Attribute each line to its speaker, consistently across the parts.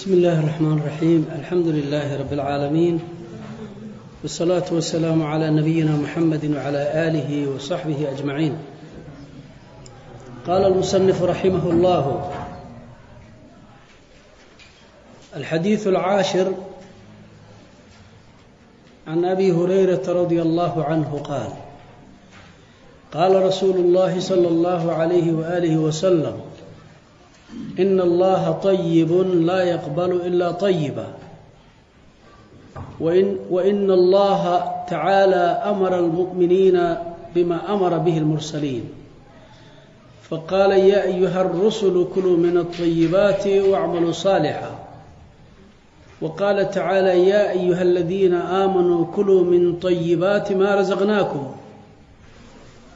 Speaker 1: بسم الله الرحمن الرحيم الحمد لله رب العالمين والصلاة والسلام على نبينا محمد وعلى آله وصحبه أجمعين قال المصنف رحمه الله الحديث العاشر عن أبي هريرة رضي الله عنه قال قال رسول الله صلى الله عليه وآله وسلم إن الله طيب لا يقبل إلا طيبا وإن, وإن الله تعالى أمر المؤمنين بما أمر به المرسلين فقال يا أيها الرسل كلوا من الطيبات واعملوا صالحا وقال تعالى يا أيها الذين آمنوا كلوا من طيبات ما رزقناكم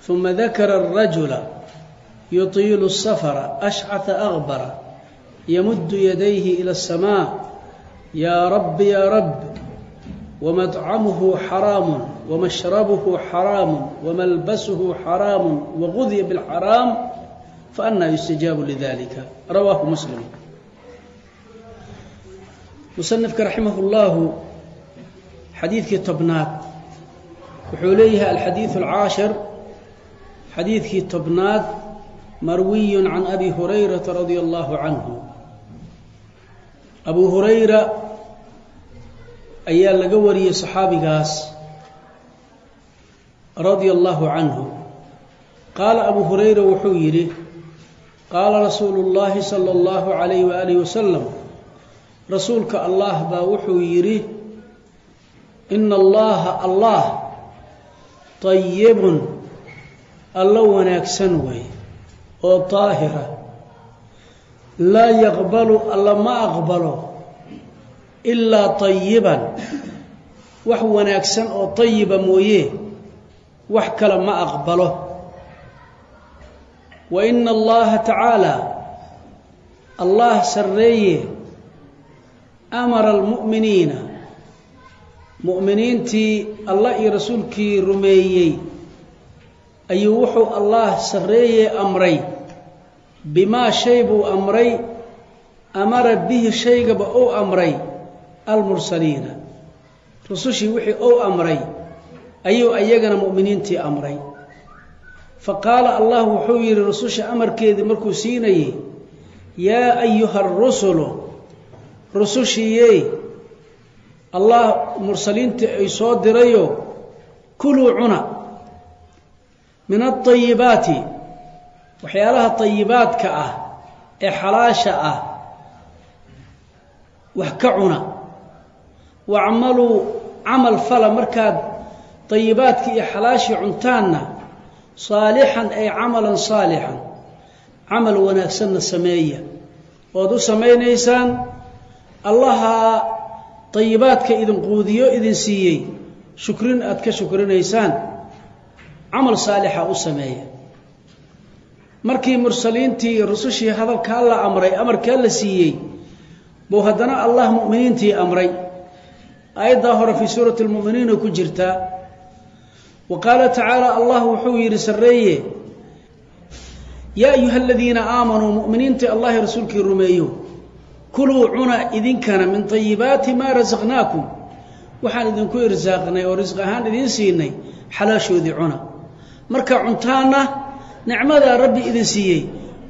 Speaker 1: ثم ذكر yutiilu safara ashcata aqbara yamuddu yadayhi ila asamaa yaa rabbi yaa rabbi wamadcamuhu xaraamun wamashrabuhu xaraamun wamalbasuhu xaraamun waqudiya bilxaraam faannaa yustajaabu lidalika rawaahu muslim. Musanifka raximah اllahu xadiidkii tobnaad wuxuu leeyahay alxadiidu alcaashir xadiidkii tobnaad marwiy can abi hurayraa radia allahu canhu abu hurayra ayaa laga wariyey saxaabigaas radia allahu canhu qaala abu hurayra wuxuu yidhi qaala rasuulu llaahi sala allahu calayh waaalihi wasalam rasuulka allah baa wuxuu yidhi ina allaha allah tayibun allo wanaagsan weeye oo daahira laa yaqbalu alla ma aqbalo ilaa طayiban wax wanaagsan oo طayiba mooye wax kale ma aqbalo. Wa ina allaha tacaala allah sarreeye amara almu'miniina. Mu'miniintii allah iyo rasuulkii rumeeyey ayuu wuxuu allah sarreeye amray bimaa shay buu amray amara bihi shaygaba ou amray almursaliina. Rusushii wixii ou amray ayuu iyagana mu'miniintii amray. Fa qaala allah wuxuu yidhi rususha amarkeedii markuu siinayey yaa ayuha arusulu rusushiiyey allah mursaliintii ay soo dirayo kuluu cuna min aayibaati waxyaalaha ayibaadka ah ee xalaasha ah wax ka cuna. Wacmaluu camal fala markaad ayibaadkii iyo xalaashii cuntaanna saalixan ay camalan saalixan. Camal wanaagsanna sameeya. Ood u samaynaysaan allaha dayibaadka idin quudiyo idin siiyey. Shukrin aad ka shukrinaysaan. Camal saalixa u sameeya markii mursaliintii rusushii hadalkaa la amray amarkaa la siiyey buu haddana allah mu'miniintii amray. Aayaddaa hore fii suurati lmu'miniina ku jirtaa wa qaala tacaala allah wuxuu yidhi sarreeye yaa ayuha aladiina aamanuu mu'miniintii allahi rasuulkii rumeeyo kuluu cuna idinkana min ayibaati maa rasaqnaakum waxaan idinku irsaaqnay oo risq ahaan idiin siinay xalaashoodii cuna. Marka cuntaanna nicmadaa rabbi idin siiyey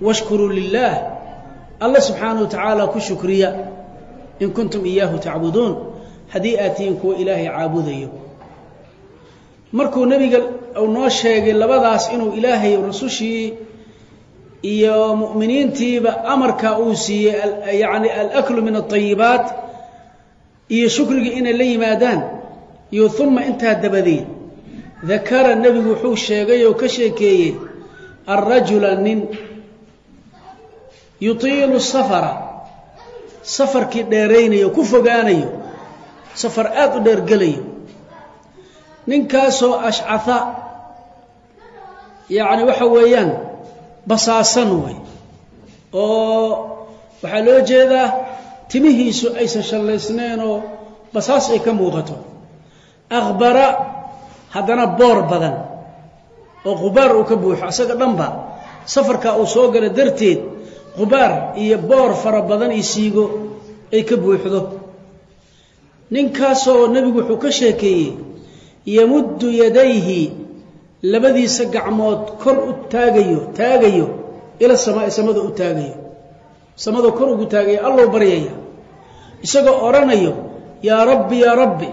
Speaker 1: washkuruu lilaah alla subxaana wa tacaala ku shukriya in kuntum iyaahu tacbuduun. Haddii aad tihiin kuwa ilaahay caabudayo. Markuu nebiga uu noo sheegay labadaas inuu ilaahay rusushii iyo mu'miniintiiba amarka uu siiyey yacni alaklu min alayibaat iyo shukrigii inay la yimaadaan iyo uma intaa dabadeed dakara nebigu wuxuu sheegay oo ka sheekeeyey alrajula nin yutiilu safara safarkii dheeraynayo ku fogaanayo safar aada u dheergelayo ninkaasoo ashcaha yacni waxa weeyaan basaasan way oo waxaa loo jeedaa timihiisu aysan shallaysnayn oo basaas ay ka muuqato akhbara haddana boor badan oo qubaar uu ka buuxo isaga dhanba safarkaa uu soo gala darteed qubaar iyo boor fara badan iyo siigo ay ka buuxdo. Ninkaasoo nebigu wuxuu ka sheekeeyey yamuddu yadayhi labadiisa gacmood kor u taagayo taagayo ila samaa samada u taagayo. Samada kor ugu taagayo allow baryaya. Isagoo odhanayo yaa rabbi yaa rabbi.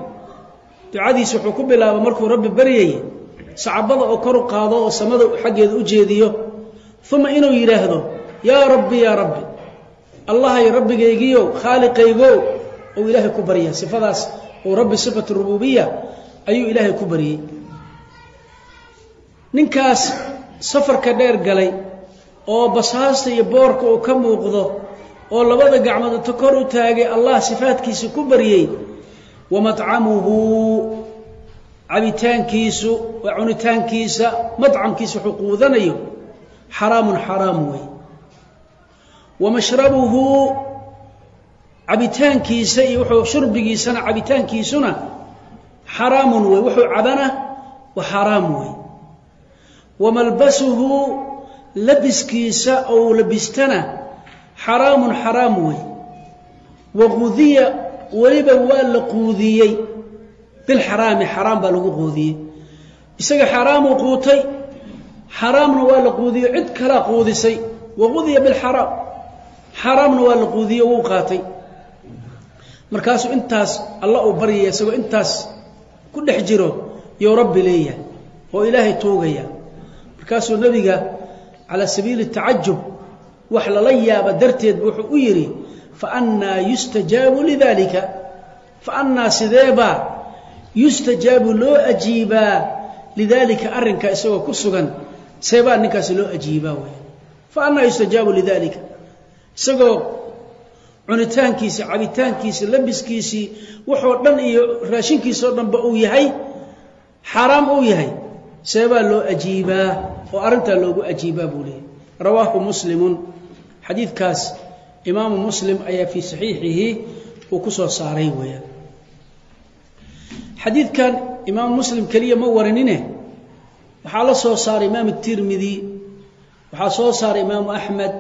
Speaker 1: Ducadiisa wuxuu ku bilaaba markuu rabbi baryayay sacabada oo kor u qaado oo samada xaggeeda u jeediyo uma inuu yidhaahdo yaa rabbi yaa rabbi allahay rabbigaygiyo khaaliqaygo ou ilaahay ku barya sifadaas uu rabbi sifatu rububiya ayuu ilaahay ku baryey ninkaas safarka dheer galay oo basaasta iyo boorka uu ka muuqdo oo labada gacmood inta kor u taagay allah sifaadkiisa ku baryey wa matcamuhu cabitaankiisu cunitaankiisa madcamkiisa wuxuu quudanayo. Xaraamun xaraam wey wa mashrabuhu cabitaankiisa iyo wuxuu shurbigiisana cabitaankiisuna xaraamun wey wuxuu cabana wa xaraam wey wa malbasuhu labiskiisa ou labistana xaraamun xaraam wey wa qudiya weliba waa la quudiyey bilxaraami xaraam baa lagu quudiyey isaga xaraamuu quutay xaraamna waa la quudiyo cid kalaa quudisay wa qudiya bilxaraam xaraamna waa la quudiyo wuu qaatay markaasuu intaas alla uu baryaya isagoo intaas ku dhex jiro you rabbi leeyahay oo ilaahay tuugaya markaasuu nebiga calaa sabiili tacajub wax lala yaaba darteed wuxuu u yidhi faannaa yustajaabu lidalika faannaa sideebaa yustajaabu loo ajiibaa lidaalika arrinka isagoo ku sugan seebaa ninkaasi loo ajiibaa wey faannaa yustajaabu lidalika isagoo cunitaankiisi cabitaankiisi labiskiisii waxoo dhan iyo raashinkiisao dhanba uu yahay xaaraam uu yahay seebaa loo ajiibaa oo arrintaa loogu ajiibaa buu leeyay rawaahu muslimun xadiidkaas imaamu muslim ayaa fii saxiixihi uu ku soo saaray weeyaan xadiidkan imaamu muslim keliya ma warinine. Waxaa la soo saaray imaam tirmidi waxaa soo saaray imaamu axmed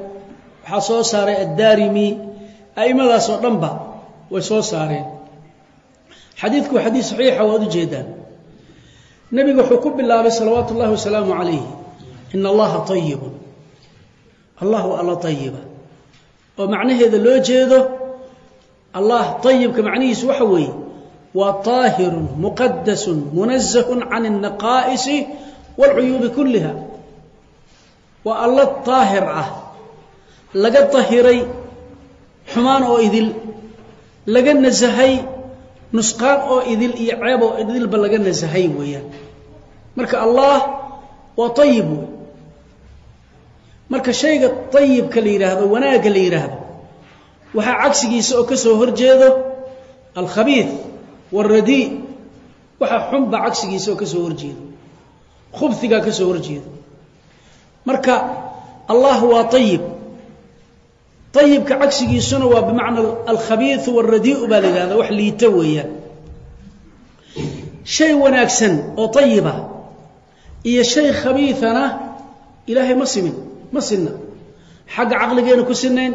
Speaker 1: waxaa soo saaray addaarimi a'immadaas oo dhanba way soo saareen. Xadiidku waa xadiid saxiixa waad ujeedaan nebigu wuxuu ku bilaabay salawaatu ullahi wasalaamu calayhi ina allaha ayibun allah waa alla ayiba oo macnaheeda loo jeedo allah ayibka macnihiisu waxa weeye waa طaahirun muqadasun munazahun can الnaqaa'isi wاlcuyuubi kulliha waa alla daahir ah laga dahiray xumaan oo idil laga nasahay nusqaan oo idil iyo ceeb oo idilba laga nasahay weeyaan marka allah waa ayib wey marka shayga ayibka la yidhaahdo wanaagga la yidhaahdo waxaa cagsigiisa oo ka soo horjeedo alkhabiid wاradii waxa xunba cagsigiisa oo ka soo horjeedo. Khubhigaa ka soo horjeedo. Marka allah waa ayib ayibka cagsigiisuna waa bimacna alkhabiiu wاradiiu baa la wax liita weeyaan. Shay wanaagsan oo ayiba iyo shay khabiiana ilaahay ma simin ma sinna. Xagga caqligeena ku sinayn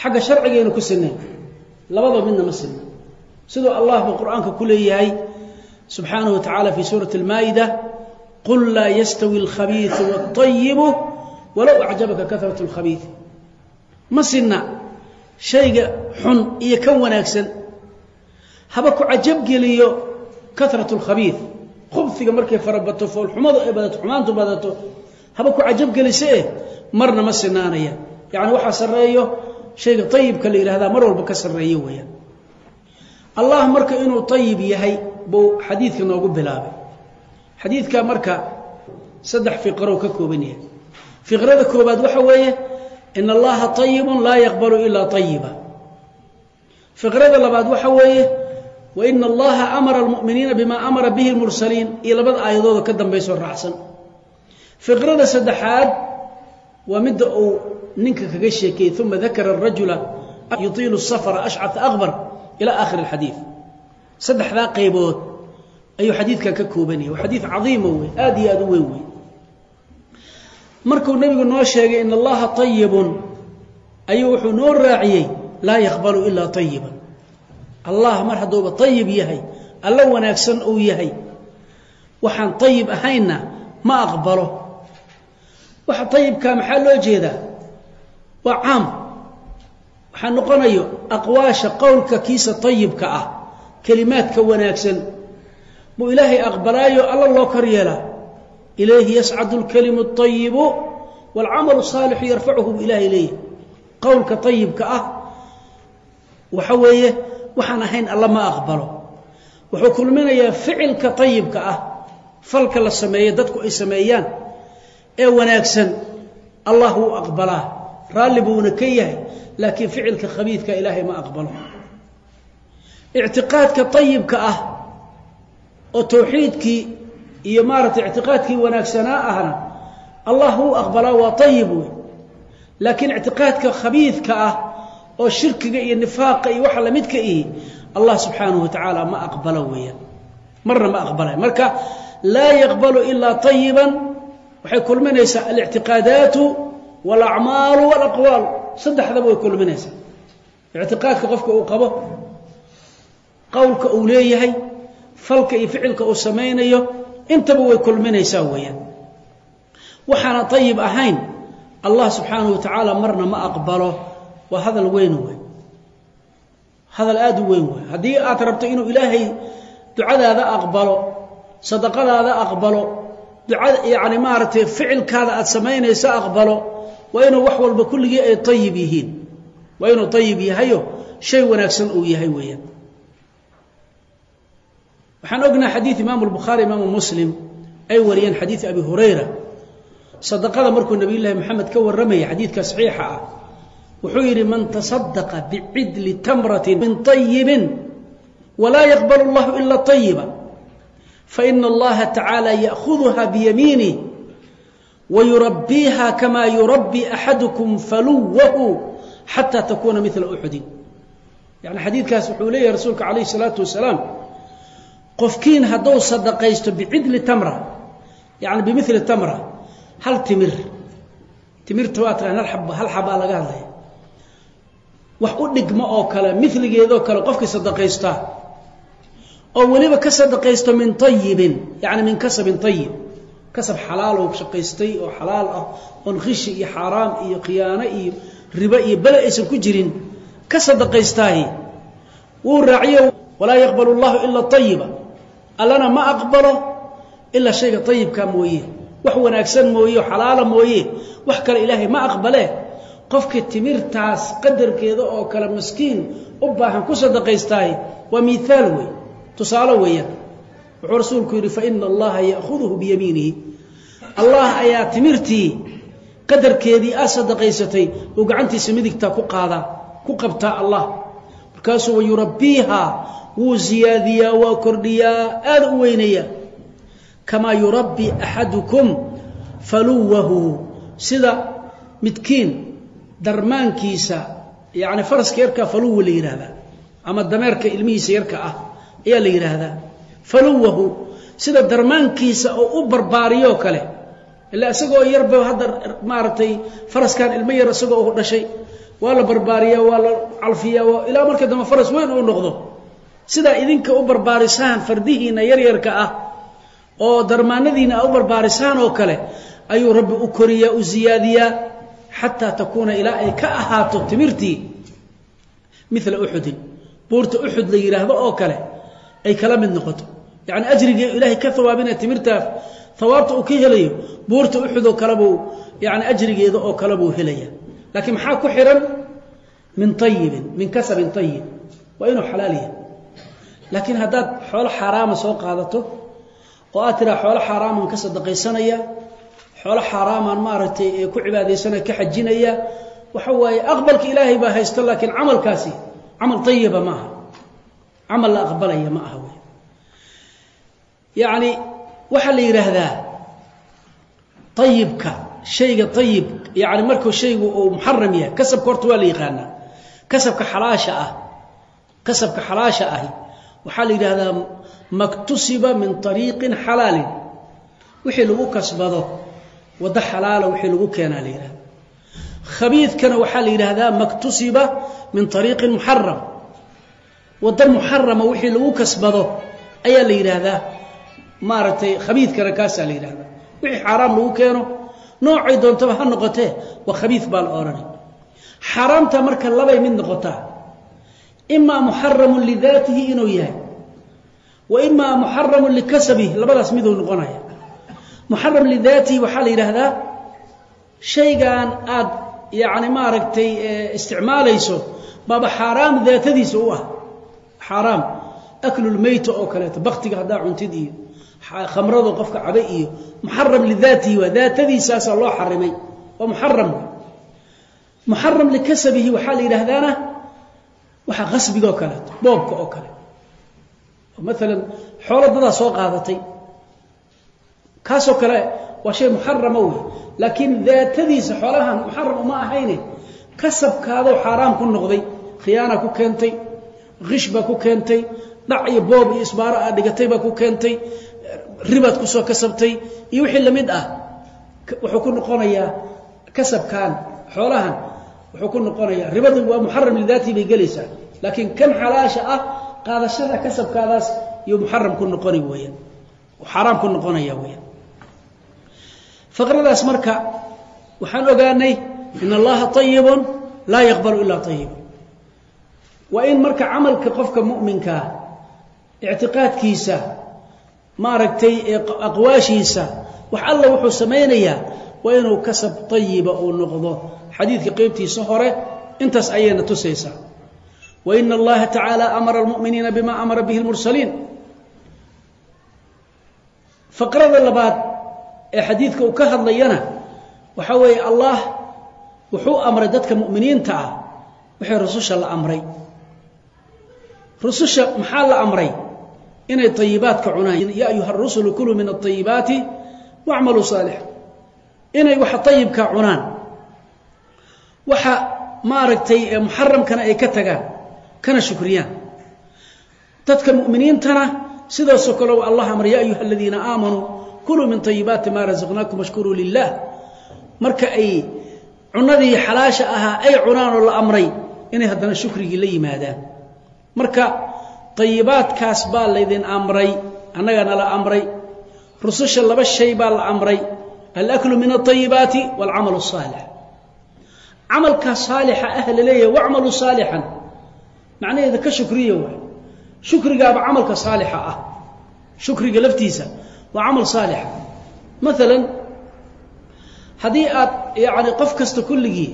Speaker 1: xagga sharcigeena ku sinayn labada midna ma sinna siduu allah qur'aanka ku leeyahay subxaanahu wa tacaala fii suurati almaa'ida qul laa yastawi alkhabiiu waalayibu walow acjabaka karat lkhabiid ma sinna shayga xun iyo kan wanaagsan haba ku cajabgeliyo karat lkhabiid khubfiga markay farabato foolxumadu ay badato xumaantu badato haba ku cajabgelisee marna ma sinaanaya yacni waxaa sarreeyo shayga ayibka la yidhahdaa mar walba ka sarreeyo weeyaan allah marka inuu ayib yahay buu xadiidka noogu bilaabay. Xadiidka marka saddex fiqrow ka kooban yahay. Fiqrada koobaad waxa weeye in allaha ayibun laa yaqbalu ilaa ayiba fiqrada labaad waxa weeye wa ina allaha amara almu'miniina bima amara bihi lmursaliin iyo labada aayadooda ka dambaysoo raacsan. Fiqrada saddexaad waa midda uu ninka kaga sheekeeyey uma ila aakhiri alxadiid saddexdaa qaybood ayuu xadiidkan ka kooban yahay. Waa xadiid cadiima wey aad iyo aad u weyn wey markuu nebigu noo sheegay in allaha ayibun ayuu wuxuu noo raaciyey laa yaqbalu ilaa ayiban allah mar hadduuba ayib yahay alla wanaagsan uu yahay. Waxaan ayib ahaynna ma aqbalo. Waxa ayibkaa maxaa loo jeedaa? Waa caam waxaa noqonayo aqwaasha qowlka kiisa ayibka ah kelimaadka wanaagsan. Buu ilaahay aqbalaayo alla loo kor yeelaa ilayhi yascadu lkalimu اayibu wاlcamalu saalixu yarfacuhu bu ilaahay leeyahy qowlka ayibka ah waxa weeye waxaan ahayn alla ma aqbalo. Wuxuu kulminayaa ficilka ayibka ah falka la sameeye dadku ay sameeyaan ee wanaagsan. Allah wuu aqbalaa raalli buuna ka yahay laakiin ficilka khabiidka ilaahay ma aqbalo. Ictiqaadka ayibka ah oo tawxiidkii iyo maaragtay ictiqaadkii wanaagsanaa ahna allah wuu aqbalaa waa ayib wey laakiin ictiqaadka khabiidka ah oo shirkiga iyo nifaaqa iyo waxa lamidka ihi allah subxaanahu watacaala ma aqbalo weeyaan. Marna ma aqbalay. Marka laa yaqbalu ilaa ayiban waxay kulminaysaa alictiqaadaatu walacmaalu walaqwaal saddexdaba way kulminaysaa ictiqaadka qofka uu qabo qowlka uu leeyahay falka iyo ficilka uu samaynayo intaba way kulminaysaa weeyaan waxaana ayib ahayn allah subxaanahu watacaala marna ma aqbalo waa hadal weyn wey hadal aada u weyn wey haddii aad rabto inuu ilaahay ducadaada aqbalo sadaqadaada aqbalo ducada yani maaragtay ficilkaada aad samaynayso aqbalo waa inuu wax walba kulligii ay ayib yihiin. Waa inuu ayib yahayo shay wanaagsan uu yahay weeyaan. Waxaan ognaha xadiid imaamu lbukhaari imaamu muslim ay wariyeen xadiid abi hurayra. Sadaqada markuu nabiy llaahi maxamed ka warramaya xadiidka saxiixa ah wuxuu yidhi man tasadaqa bicidli tamratin min ayibin walaa yaqbal allahu ila ayiba faina allaha tacaala ya'huduha biyamiinih wayurabbiiha kama yurabbi axadukum faluwahu xataa takuuna mila uxudin yani xadiidkaas wuxuu leeyahay rasuulka calayh isalaatu wasalaam qofkiin hadduu sadaqaysto bicidli tamra yani bimili tamra hal timir timirta waa taqaan hal xabaa laga hadlaya wax u dhigmo oo kale miligeedoo kale qofkii sadaqaystaa oo weliba ka sadaqaysto min ayibin yani min kasabin ayib kasab xalaalow shaqaystay oo xalaal ah oon khishi iyo xaaraam iyo khiyaano iyo ribo iyo bele aysan ku jirin ka sadaqaystaahi. Wuu raaciyo walaa yaqbalu llahu ila ayiba allana ma aqbalo ilaa shayga ayibkaa mooye. Wax wanaagsan mooye o xalaala mooye. Wax kale ilaahay ma aqbale. Qofka timirtaas qadarkeeda oo kale miskiin u baahan ku sadaqaystaahi. Waa miaal wey tusaale weeyaan wuxuu rasuulku yidhi faina allaha ya'huduhu biyamiinihi. Allah ayaa timirtii qadarkeedii aad sadaqaysatay uu gacantiisa midigtaa ku qaadaa ku qabtaa allah. Markaasuu wayurabbiiha wuu ziyaadiyaa waa kordhiyaa aada u weynayaa. Kamaa yurabbi axadukum faluwahu. Sida midkiin darmaankiisa yani faraska yarkaa faluwa la yidhaahdaa ama dameerka ilmihiisa yarka ah ayaa la yidhaahdaa faluwahu sida darmaankiisa oo u barbaariyoo kale. Ila isagoo yarba hadda maaragtay faraskan ilmo yar isagoo dhashay. Waa la barbaariyaa waa la calfiyaa ilaa marka dambe faras weyn uu noqdo. Sidaa idinka u barbaarisaan fardihiina yaryarka ah oo darmaanadiina a u barbaarisaan oo kale ayuu rabbi u koriyaa u ziyaadiyaa xataa takuuna ilaa ay ka ahaato timirtii. Mila uxudin buurta uxud la yidhaahdo oo kale ay kala mid noqoto yani ajrigii ilaahay ka hawaabinaya timirtaa hawaabta uu ka helayo buurta uxud oo kalebuu yani ajrigeeda oo kale buu helaya. Laakiin maxaa ku xihan min ayibin min kasabin ayib waa inuu xalaal yahay. Laakiin haddaad xoolo xaaraama soo qaadato oo aad tiraa xoolo xaaraaman ka sadaqaysanaya xoolo xaaraamaan maaragtay ku cibaadaysanaya ka xajinaya waxa waaye aqbalka ilaahay baa haysto laakiin camalkaasi camal ayiba ma aha. Camal la aqbalaya ma aha yacni waxaa la yidhaahdaa ayibka shayga ayib yani markuu shaygu uu muxaram yahay kasabka horta waa la yaqaanaa. Kasabka xalaasha ah kasabka xalaasha ahi waxaa la yidhaahdaa maktusiba min ariiqin xalaalin. Wixii lagu kasbado waddo xalaala wixii lagu keenaa la yidhahda khabiidkana waxaa la yidhaahdaa maktusiba min ariiqin muxaram waddo muxarama wixii lagu kasbado ayaa la yidhaahdaa maaragtay khabiidkana kaasaa la yidhahdaa. Wixii xaaraam lagu keeno noocay doontaba ha noqotee waa khabiid baa la odhanay xaaraamta marka labay mid noqotaa imaa muxaramun lidaatihi inuu yahay wa imaa muxaramun likasabihi labadaas miduu noqonaya. Muxaram lidaatihi waxaa la yidhaahdaa shaygan aad yacni maaragtay isticmaalayso baaba xaaraam daatadiisa u ah. Xaaraam aklulmeyta oo kaleeto baktiga haddaa cuntid iyo khamradu qofka cabe iyo muxaram lidaatihi waa daatadiisaasaa loo xarimay waa muxaram muxaram likasabihi waxaa la yidhaahdaana waxaa qasbiga oo kaleeto boobka oo kale. Maalan xoolo dadaa soo qaadatay. Kaasoo kale waa shay muxarama wey laakiin daatadiisa xoolahan muxaram uma ahayne. Kasabkaadoo xaaraam ku noqday khiyaana ku keentay kish baa ku keentay dhac iyo boob iyo isbaaro aad dhigatay baa ku keentay ribaad ku soo kasabtay iyo wixii la mid ah wuxuu ku noqonayaa kasabkan xoolahan wuxuu ku noqonayaa ribadu waa muxaram lidaatihi bay gelaysaa laakiin kan xalaasha ah qaadashada kasabkaadaas iyo muxaram ku noqoni weyaan xaaraam ku noqonaya weyaan faqradaas marka waxaan ogaanay in allaha ayibun laa yaqbalu ilaa ayiba waa in marka camalka qofka muminkaa ictiqaadkiisa maaragtay aqwaashiisa wax alla wuxuu samaynayaa waa inuu kasab ayiba uu noqdo. Xadiidka qeybtiisa hore intaas ayayna tusaysaa. Wa ina allaha tacaala amara almu'miniina bima amara bihi lmursaliin faqrada labaad ee xadiidka uu ka hadlayana waxaa weeye allah wuxuu amray dadka mu'miniinta ah wixii rususha la amray. Rususha maxaa la amray inay ayibaadka cunaan. Ya ayuha rusulu kuluu min aayibaati wacmaluu saalixa inay waxa ayibkaa cunaan. Waxa maaragtay muxaramkana ay ka tagaan kana shukriyaan. Dadka mu'miniintana sidaasoo kale allah amray ya ayuha aladiina aamanuu kuluu min ayibaati maa rasaqnaakum washkuruu lilah marka ay cunadii xalaasha ahaa ay cunaan oo la amray inay haddana shukrigii la yimaadaan. Marka ayibaadkaas baa laydin amray annagana la amray. Rususha laba shay baa la amray. Alaklu min aayibaati waalcamal saalix camalkaa saalixa ah la leeyahay wacmaluu saalixan macnaheeda ka shukriya waay shukrigaaba camalka saalixa ah. Shukriga laftiisa waa camal saalixa maalan haddii aad yani qof kasta kulligii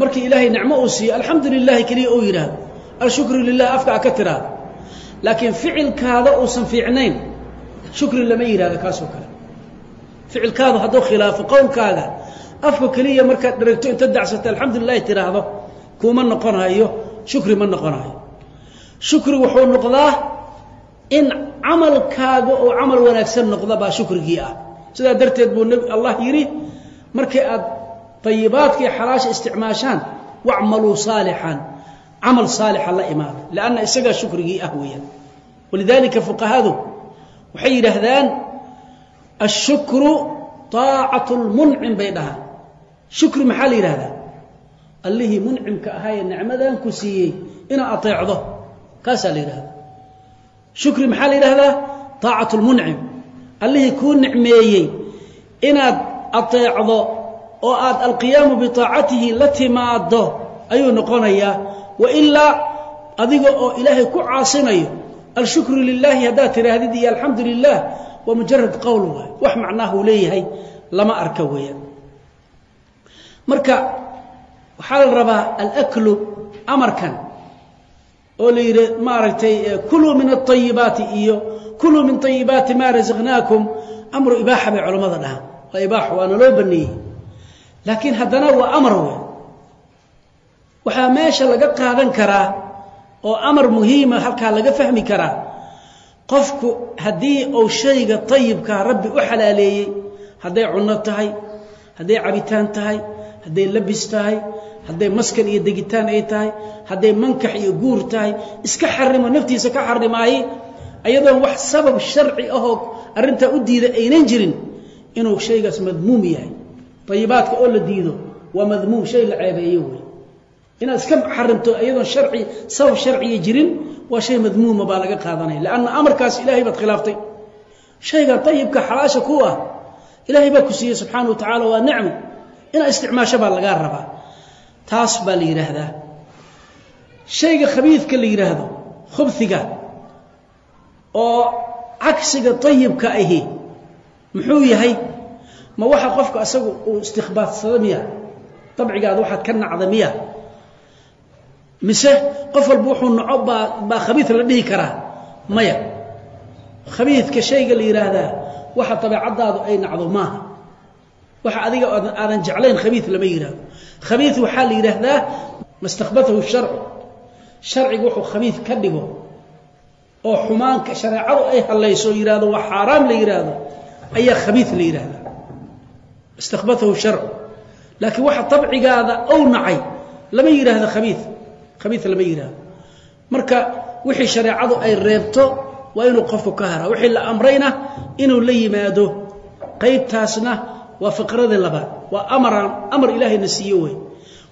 Speaker 1: markii ilaahay nicmo uu siiyo alxamdu lilahi keliya uu yidhaahdo alshukru lilah afka a ka tiraahdo laakiin ficilkaada uusan fiicnayn shukri lama yidhahdo kaasoo kale. Ficilkaadu hadduu khilaafo qowlkaaga afka keliya markaad dheragto inta dacsata alxamdu lilahi tiraahdo kuma noqonayo shukri ma noqonayo shukri wuxuu noqdaa in camalkaaga oo camal wanaagsan noqda baa shukrigii ah. Sidaa darteed buu allah yidhi markii aad ayibaadka iyo xalaasha isticmaashaan wacmaluu saalixan camal saalixa la imaada lanna isagaa shukrigii ah weeyaan walidaalika fuqahadu waxay yidhaahdaan ashukru طaacat lmuncim bay dhahaan shukri maxaa la yidhahdaa allihii muncimka ahaayee nicmadan ku siiyey inaad ateecdo kaasaa la yidhahdaa shukri maxaa la yidhahdaa طaacat lmuncim allihii kuu nicmeeyey inaad ateecdo oo aad alqiyaamu biطaacatihi la timaado ayuu noqonayaa wailaa adiga oo ilaahay ku caasinayo alshukru lilaahi haddaad tidhaahdid iyo alxamdu lilah waa mujarad qowl waay. Wax macnaha uu leeyahay lama arka weeyaan. Marka waxaa la rabaa alaklu amarkan oo la yidhi maaragtay kuluu min aayibaati iyo kuluu min ayibaati maa rasaqnaakum amru ibaaxa bay culammada waxaa meesha laga qaadan karaa oo amar muhiima halkaa laga fahmi karaa. Qofku haddii uu shayga ayibkaa rabbi u xalaaleeyey hadday cunno tahay hadday cabitaan tahay hadday labis tahay hadday maskan iyo degitaan ay tahay hadday mankax iyo guur tahay iska xarimo naftiisa ka xarimaaye ayadoon wax sabab sharci ahoo arrintaa u diida aynan jirin inuu shaygaas madmuum yahay. Ayibaadka oo la diido waa madmuum shay la ceebeeyo. wey inaad iska xarimto iyadoon sharci sabab sharciya jirin waa shay madmuuma baa laga qaadanaya. Lanna amarkaas ilahay baad khilaaftay. Shaygan ayibka xalaasha ku ah ilaahay baa ku siiyey subxaana wa tacaala waa nicmo. Inaad isticmaasho baa lagaa rabaa. Taas baa la yidhaahdaa. Shayga khabiidka la yidhaahdo khubhiga oo cagsiga ayibka ahi muxuu yahay? Ma waxa qofka asagu uu istikhbaarsado miya dabcigaada waxaad ka nacda miya mise qof walba wuxuu naco baa baa khabiid la dhihi karaa? Maya. Khabiidka shayga la yidhaahdaa waxa dabeecaddaadu ay nacdo maaha. Waxa adiga aadan jeclayn khabiid lama yidhaahdo khabiid waxaa la yidhaahdaa mastakbatahu sharcu. Sharciga wuxuu khabiid ka dhigo oo xumaanka shareecadu ay hallayso yidhahdo waa xaaraam la yidhaahdo ayaa khabiid la yidhaahdaa istakbatahu sharcu. Laakiin waxa dabcigaada ow nacay lama yidhaahdo khabiid khabiid lama yidhaahdo marka wixii shareecadu ay reebto waa inuu qofku ka hara. Wixii la amrayna inuu la yimaado. Qaybtaasna waa fiqradii labaad. Waa amaraan amar ilaahayna siiyo wey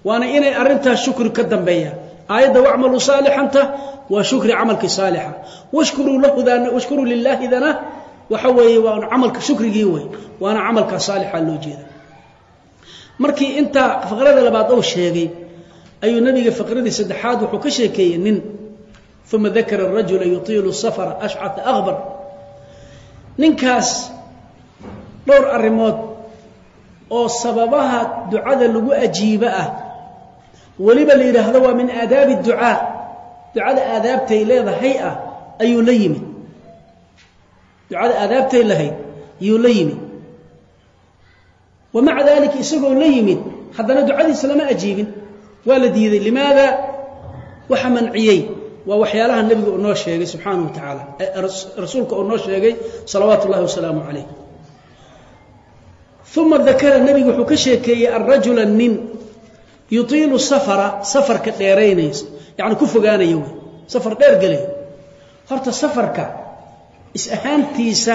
Speaker 1: waana inay arrintaas shukri ka dambeeyaan aayadda wacmaluu saalixanta waa shukri camalkii saalixa. Washkuruu lahudana washkuruu lilaahidana waxa weeye waa camalka shukrigii wey waana camalka saalixa loo jeeda. Markii intaa fiqrada labaad ou sheegay ayuu nabiga fiqradii saddexaad wuxuu ka sheekeeyey nin. Uma dakara rajula yutiilu safra ashcata akbar ninkaas dhowr arrimood oo sababaha ducada lagu ajiibo ah weliba la yidhaahdo waa min aadaabi ducaa. Ducada aadaabtay leedahay ah ayuu la yimid. Ducada aadaabtay lahayd ayuu la yimid. Wa maca dalika isagoo la yimid haddana ducadiisa lama ajiibin waa la diiday. Limaada? Waxa manciyey. Waa waxyaalaha nebiga uu noo sheegay subxaana wa tacaala. Rasuulka uu noo sheegay salawaatu ullahi wasalaamu calayh. Uma dakara nebigu wuxuu ka sheekeeyey arajula nin yutiilu safara safarka dheeraynaysa. Yani ku fogaanaya wey. Safar dheer gelay horta safarka is ahaantiisa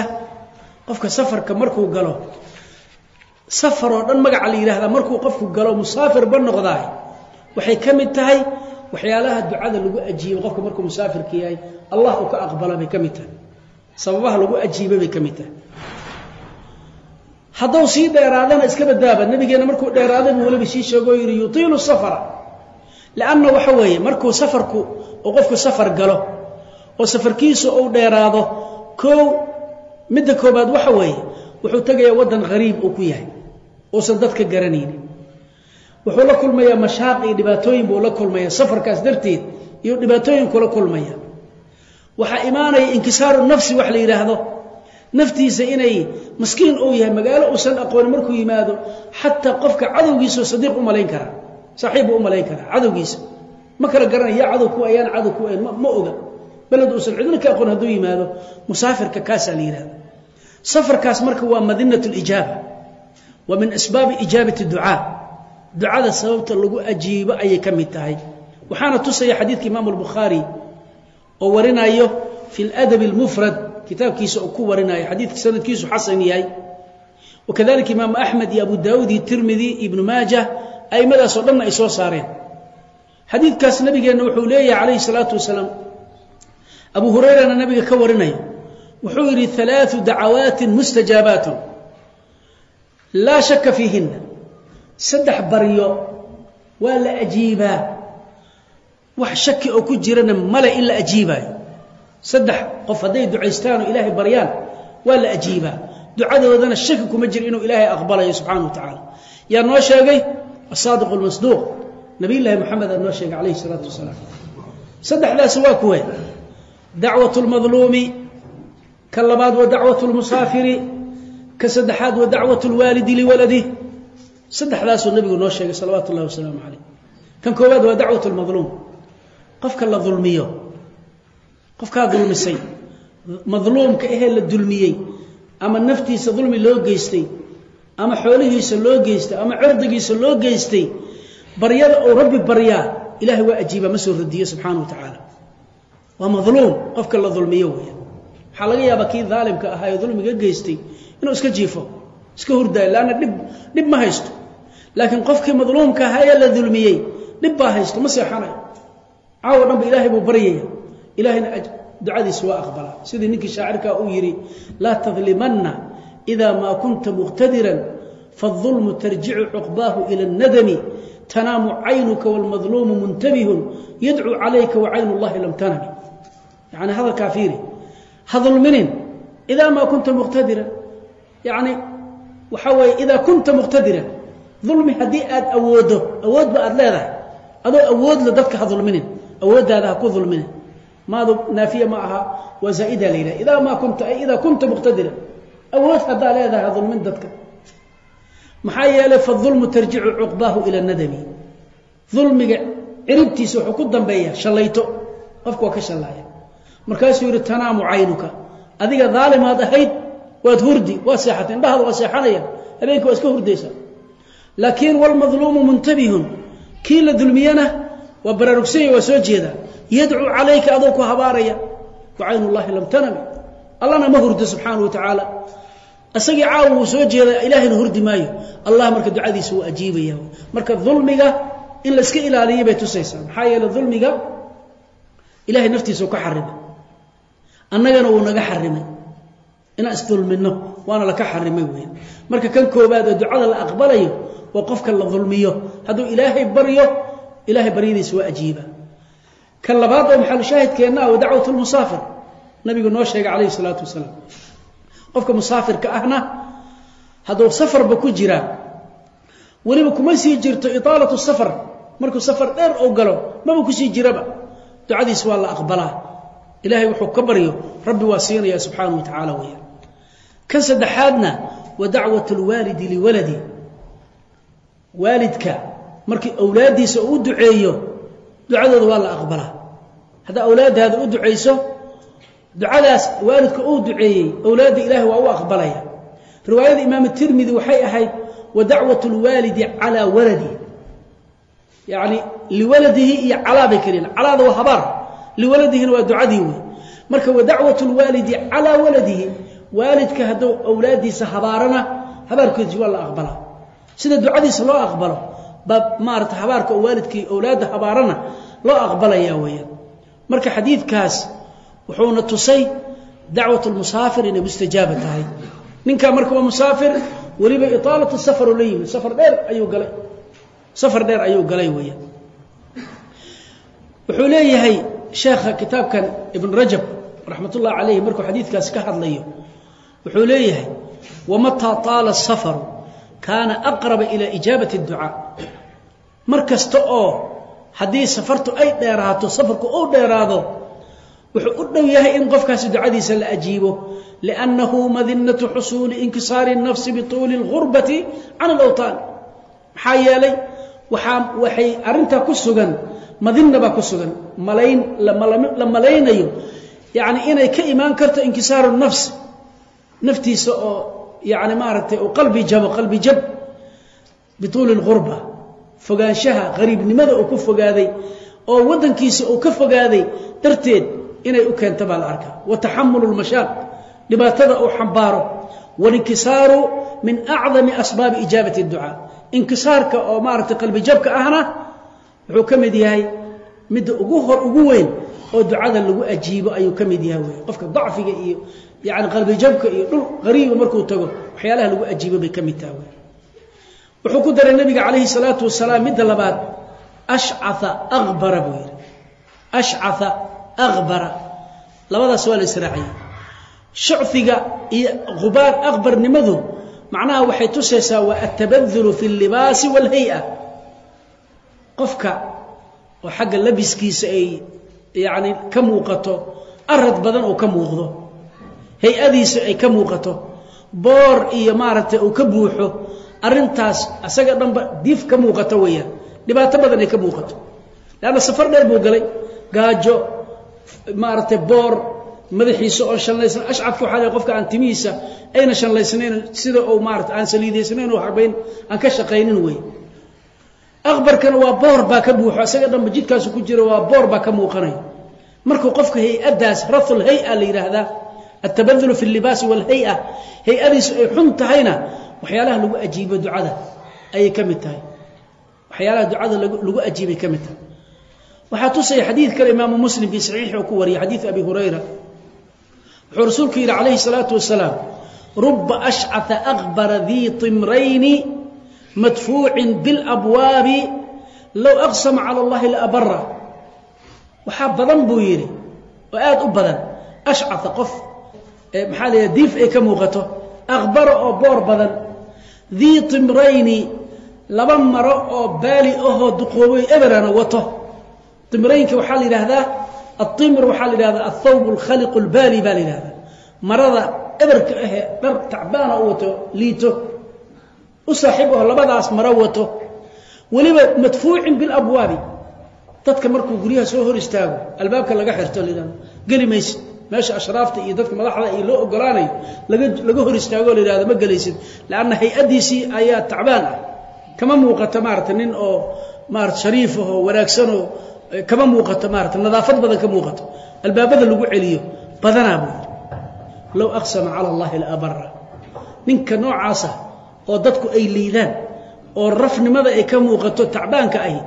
Speaker 1: qofka safarka markuu galo safar oo dhan magaca la yidhahdaa markuu qofku galo musaafirba noqdaay waxay ka mid tahay waxyaalaha ducada lagu ajiibo qofka markuu musaafirka yahay. Allah uu ka aqbala bay ka mid tahay. Sababaha lagu ajiibo bay ka mid tahay. Hadduu sii dheeraadana iska badaaba nabigeena markuu dheeraaday buu weliba sii sheegoo yidhi yutiilu safara. Lianna waxa weeye markuu safarku oo qofku safar galo oo safarkiisu uu dheeraado kow midda koobaad waxa weeye wuxuu tegayaa waddan hariib uu ku yahay uusan dadka garanaynin wuxuu la kulmayaa mashaaq iyo dhibaatooyin buu la kulmaya safarkaas darteed iyo dhibaatooyin kula kulmaya. Waxaa imaanaya inkisaaru nafsi wax la yidhaahdo naftiisa inay maskiin uu yahay magaalo uusan aqoonin markuu yimaado xataa qofka cadowgiisao sadiiq u malayn karaa saaxiib buu u malayn karaa cadowgiisa. Ma kala garanaya yaa cadow ku ayaan cadow ku ayn ma oga. Beled uusan cidna ka aqoon hadduu yimaado musaafirka kaasaa la yidhahda safarkaas marka waa madinat lijaaba waa min asbaabi ijaabati ducaa ducada sababta lagu ajiibo ayay ka mid tahay. Waxaana tusaya xadiidka imaamu albukhaari oo warinayo fi ladabi almufrad kitaabkiisa uu ku warinayo. Xadiidka sanadkiisu xasan yahay. Wakadalika imaamu axmed iyo abu daawuud iyo tirmidi ibnu maaja aimadaasoo dhanna ay soo saareen. Xadiidkaas nabigeenna wuxuu leeyahay calayhi salaatu wasalaam. Abu hurayrana nabiga ka warinayo wuxuu yidhi alaau dacawaatin mustajaabaatun laa shaka fiihinna saddex baryo waa la ajiibaa. wax shaki oo ku jirana male in la ajiibaayo. saddex qof hadday ducaystaan oo ilaahay baryaan waa la ajiibaa. ducadoodana shaki kuma jiro inuu ilaahay aqbalayo subxana wa tacaala. yaa noo sheegay? Asaadiq lmasduuq nabiy llaahi moxamed aa noo sheegay calayhi salaatu wasalaam. saddexdaasi waa kuwe. dacwat lmadluumi ka labaad wa dacwat lmusaafiri ka saddexaad wa dacwat lwaalidi liwaladih saddexdaasuu nabigu noo sheegay salawaatu ullahi wasalaamu calayh. Kan koowaad waa dacwat lmadluum qofka la dulmiyo qofkaa dulmisay madluumka ahee la dulmiyey ama naftiisa dulmi loo geystay ama xoolihiisa loo geystay ama cirdigiisa loo geystay baryada uu rabbi baryaa ilahay waa ajiibaa ma soo radiyo subxaana wa tacaala. Waa madluum qofka la dulmiyo weya waxaa laga yaabaa kii daalimka ahaa ee dulmiga geystay inuu iska jiifo iska hurdaayo laanna dhib dhib ma haysto laakiin qofkii madluumka ahaa ee la dulmiyey dhib baa haysto ma seexanayo caawo dhan ba ilaahay buu baryaya ilaahayna ducadiisa waa aqbalaa sidii ninkii shaacirkaa uu yidhi laa tadlimanna إida maa kunta muqtadiran faالظulmu tarjicu cuqbaahu ilى الnadmi tanaamu caynuka wاlmadluumu muntabihun yadcuu calayka wacaynu اllahi lam tanami yani hadalkaa fiiri ha dulminin idaa maa kunta muqtadiran yani waxaa weeye idaa kunta muqtadiran dulmi haddii aad awoodo awoodba aad leedahay. Adoo awoodle dadka ha dulminin awooddaada ha ku dulminin maadu naafiya ma aha waa zaa'ida la yidhaha idaa maa kunta ay idaa kunta muqtadiran awood haddaa leedahay ha dulmin dadka. Maxaa yeelay faulmu tarjicu cuqbaahu ila nadami. Dulmiga ciribtiisa wuxuu ku dambeeya shallayto. Qofku waa ka shallaaya. Markaasuu yidhi tanaamu caynuka. Adiga daalimaad ahayd waad hurdi waa seexata indhahaada waa seexanaya habeenka waa iska hurdaysa laakiin walmadluumu muntabihun. Kii la dulmiyena waa baraarugsanya waa soo jeeda. Yadcuu calayka adoo ku habaaraya. Wacaynu llahi lam tanami. Allana ma hurdo subxaana wa tacaala isagii caawa wuu soo jeeda ilaahayna hurdi maayo. Allah marka ducadiisa wuu ajiibaya marka dulmiga in layska ilaaliyay bay tusaysaa. Maxaa yeele dulmiga ilahay naftiisau ka xarimay. Annagana wuu naga xarimay. Inaan isdulmino waana laka xarimay weyn. Marka kan koobaad oo ducada la aqbalayo waa qofka la dulmiyo. Hadduu ilaahay baryo ilahay baryadiisa waa ajiiba. Kan labaad oo maxalushaahidkeenna ah wa dacwat lmusaafir nabigu noo sheegay calayhi salaatu wasalaam. Qofka musaafirka ahna hadduu safarba ku jiraa weliba kuma sii jirto iaalatu safar. Markuu safar dheer oo galo maba ku sii jiraba. Ducadiis waa la aqbalaa. Ilahay wuxuu ka baryo rabbi waa siinaya subxaanahu wa tacaala waalidka markii awlaaddiisa uu u duceeyo ducadooda waa la aqbalaa. Haddaa awlaaddaada u ducayso ducadaas waalidka uu duceeyey awlaadda ilaahay waa u aqbalaya. Riwaayada imaam tirmidi waxay ahayd wa dacwat lwaalidi calaa waladi. Yani liwaladihi iyo calaa bay keliin calaada waa habaar liwaladihina waa ducadii wey marka wa dacwat lwaalidi calaa waladihi waalidka hadduu awlaaddiisa habaarana habaarkoodii waa la aqbalaa sida ducadiisa loo aqbalo maarata habaarka waalidkii awlaadda habaarana loo aqbalaya weeyaan. Marka xadiidkaas wuxuuna tusay dacwat lmusaafir inay mustajaaba tahay. Ninkaa marka musaafir weliba iaalatu safaru la yimid. Safar dheer ayuu galay. Safar dheer ayuu galay weeyaan. Wuxuu leeyahay sheekha kitaabkan ibn rajab raxmat ullahi calayhi markuu xadiidkaasi ka hadlayo wuxuu leeyahay wamataa taala safaru kaana aqraba ilaa ijaabati ducaa. Mar kasta oo haddii safartu ay dheeraato safarku uu dheeraado wuxuu u dhow yahay in qofkaasi ducadiisa la ajiibo liannahu madinatu xusuuli inkisaari nafsi bituuli lgurbati can alawtaan. Maxaa yeelay waxaa waxay arrintaa ku sugan madina baa ku sugan malayn la malaynayo yacni inay ka imaan karto inkisaaru nafs naftiisa oo yani maaragtay u qalbi jabo qalbi jab bituuli lqurba fogaanshaha qariibnimada uu ku fogaaday oo wadankiisa uu ka fogaaday darteed inay u keento baa la arkaa. Wa taxamulu lmashaaq dhibaatada uu xambaaro. Walinkisaaru min acdami asbaabi ijaabati اducaa inkisaarka oo maaragtay qalbi jabka ahna wuxuu ka mid yahay midda ugu hor ugu weyn oo ducada lagu ajiibo ayuu ka mid yahay w qofka dacfiga iyo yani qalbijabka iyo dhul qariiba markuu tago waxyaalaha lagu ajiibo bay ka mid tahay wey wuxuu ku daray nabiga calayhi salaatu wasalaam midda labaad ashcaa akbara buu yidhi. Ashcaa akbara labadaas waa la israaciyey. Shucfiga iyo gubaar akbarnimadu macnaha waxay tusaysaa waa altabadulu fi اllibaasi wاlhay-a qofka oo xagga labiskiisa ay yani ka muuqato arad badan uu ka muuqdo hay'adiisa ay ka muuqato. Boor iyo maaragtay uu ka buuxo. Arrintaas isaga dhanba diif ka muuqato weeyaan. Dhibaato badan ay ka muuqato. Leanna safar dheer buu galay. Gaajo maaragtay boor madaxiisa oo shallaysan ashcadka waxaa le qofka aan timihiisa ayna shallaysnayn sida uu maarata aan saliidaysnayn oo habayn aan ka shaqaynin wey akbarkana waa boor baa ka buuxo. Isaga dhanba jidkaasu ku jiro waa boor baa ka muuqanaya markuu qofka hay'addaas rathul hay'a la yidhaahdaa altabadulu fi اllibaasi wاlhay-a hay'adiisu ay xun tahayna waxyaalaha lagu ajiibo ducada ayay ka mid tahay waxyaalaha ducada lagu ajiibay ka mid tahay waxaa tusaya xadiid kale imaamu muslim fii saxiixi oo ku wariyay xadiid abi hurayra wuxuu rasuulku yidhi calayhi salaatu wasalaam ruba ashcata akbara dii timrayni madfuucin bilabwaabi low aqsama cala allahi laabara waxaa badan buu yidhi oo aad u badan ashcata qof maxaa la diif ay ka muuqato. Akbara oo boor badan. Dii timrayni laba maro oo baali ahoo duqoobay eberana wato. Timraynka waxaa la yidhaahdaa atimr waxaa la yidhahdaa athawb alkhaliqu lbaali baa la yidhahdaa. Marada eberka ahe dhar tacbaana u wato liito. U saaxiib aho labadaas maro wato. Weliba madfuucin bilabwaabi dadka markuu guryaha soo hor istaago albaabka laga xirto geli maysid meesha ashraafta iyo dadka madaxda iyo loo ogolaanayo laga hor istaago la yidhahdo ma gelaysid. Leanna hay'addiisii ayaa tacbaan ah. Kama muuqato maarata nin oo maarata shariif ahoo wanaagsanoo kama muuqato maarata nadaafad badan ka muuqato. Albaabada lagu celiyo badanaa buu yidhi. Low aqsama cala allahi laabara ninka noocaasa oo dadku ay liidaan oo rafnimada ay ka muuqato tacbaanka ahi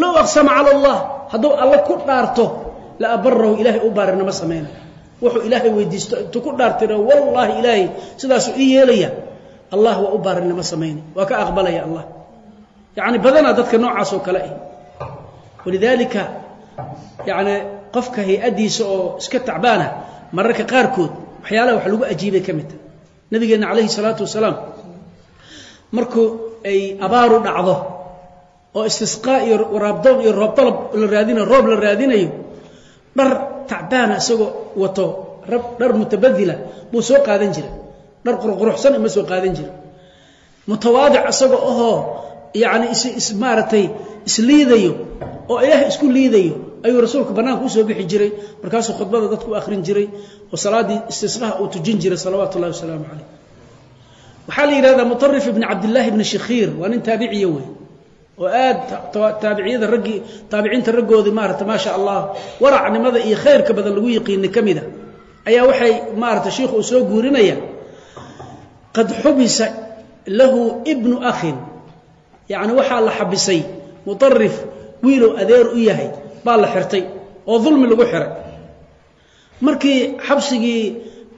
Speaker 1: low aqsama cala allah hadduu alla ku dhaarto la abarahu ilaahay u baarinama samayna wuxuu ilaahay weydiisto intuu ku dhaartira wallaahi ilaahay sidaasuu ii yeelaya allah waa u baarinama samayna waa ka aqbalaya allah. Yacni badanaa dadka noocaas oo kale ah walidaalika yacni qofka hay'addiisa oo iska tacbaana mararka qaarkood waxyaalaha wax lagu ajiibay ka mid tahay nabigeenna calayhi salaatu wasalaam markuu ay abaaru dhacdo oo istisqaa iyo waraabdoon iyo roob dalab la raadinayo roob la raadinayo dhar tacbaana isagoo wato dhar mutabadila buu soo qaadan jira dhar qurquruxsan ima soo qaadan jira mutawaadic isagoo ahoo yacni is maaragtay isliidayo oo ilaah isku liidayo ayuu rasuulku bannaanka u soo bixi jiray. Markaasuu khudbada dadku akhrin jiray oo salaaddii istisqaha uu tujin jiray salawaatu wasalaamu calayh. Waxaa la yidhahdaa mutarif ibni cabdillaahi ibni shikhiir waa nin taabiciya wey oo aad taabiciyada raggii taabiciinta raggoodii maarata maasha allah waracnimada iyo khayrka badan lagu yiqiinay ka mida ayaa waxay maarata shiikhu uu soo guurinaya qad xubisa lahu ibnu akhin. Yacni waxaa la xabisay mutarif wiilow adeer u yahay baa la xirtay oo dulmi lagu xiray. Markii xabsigii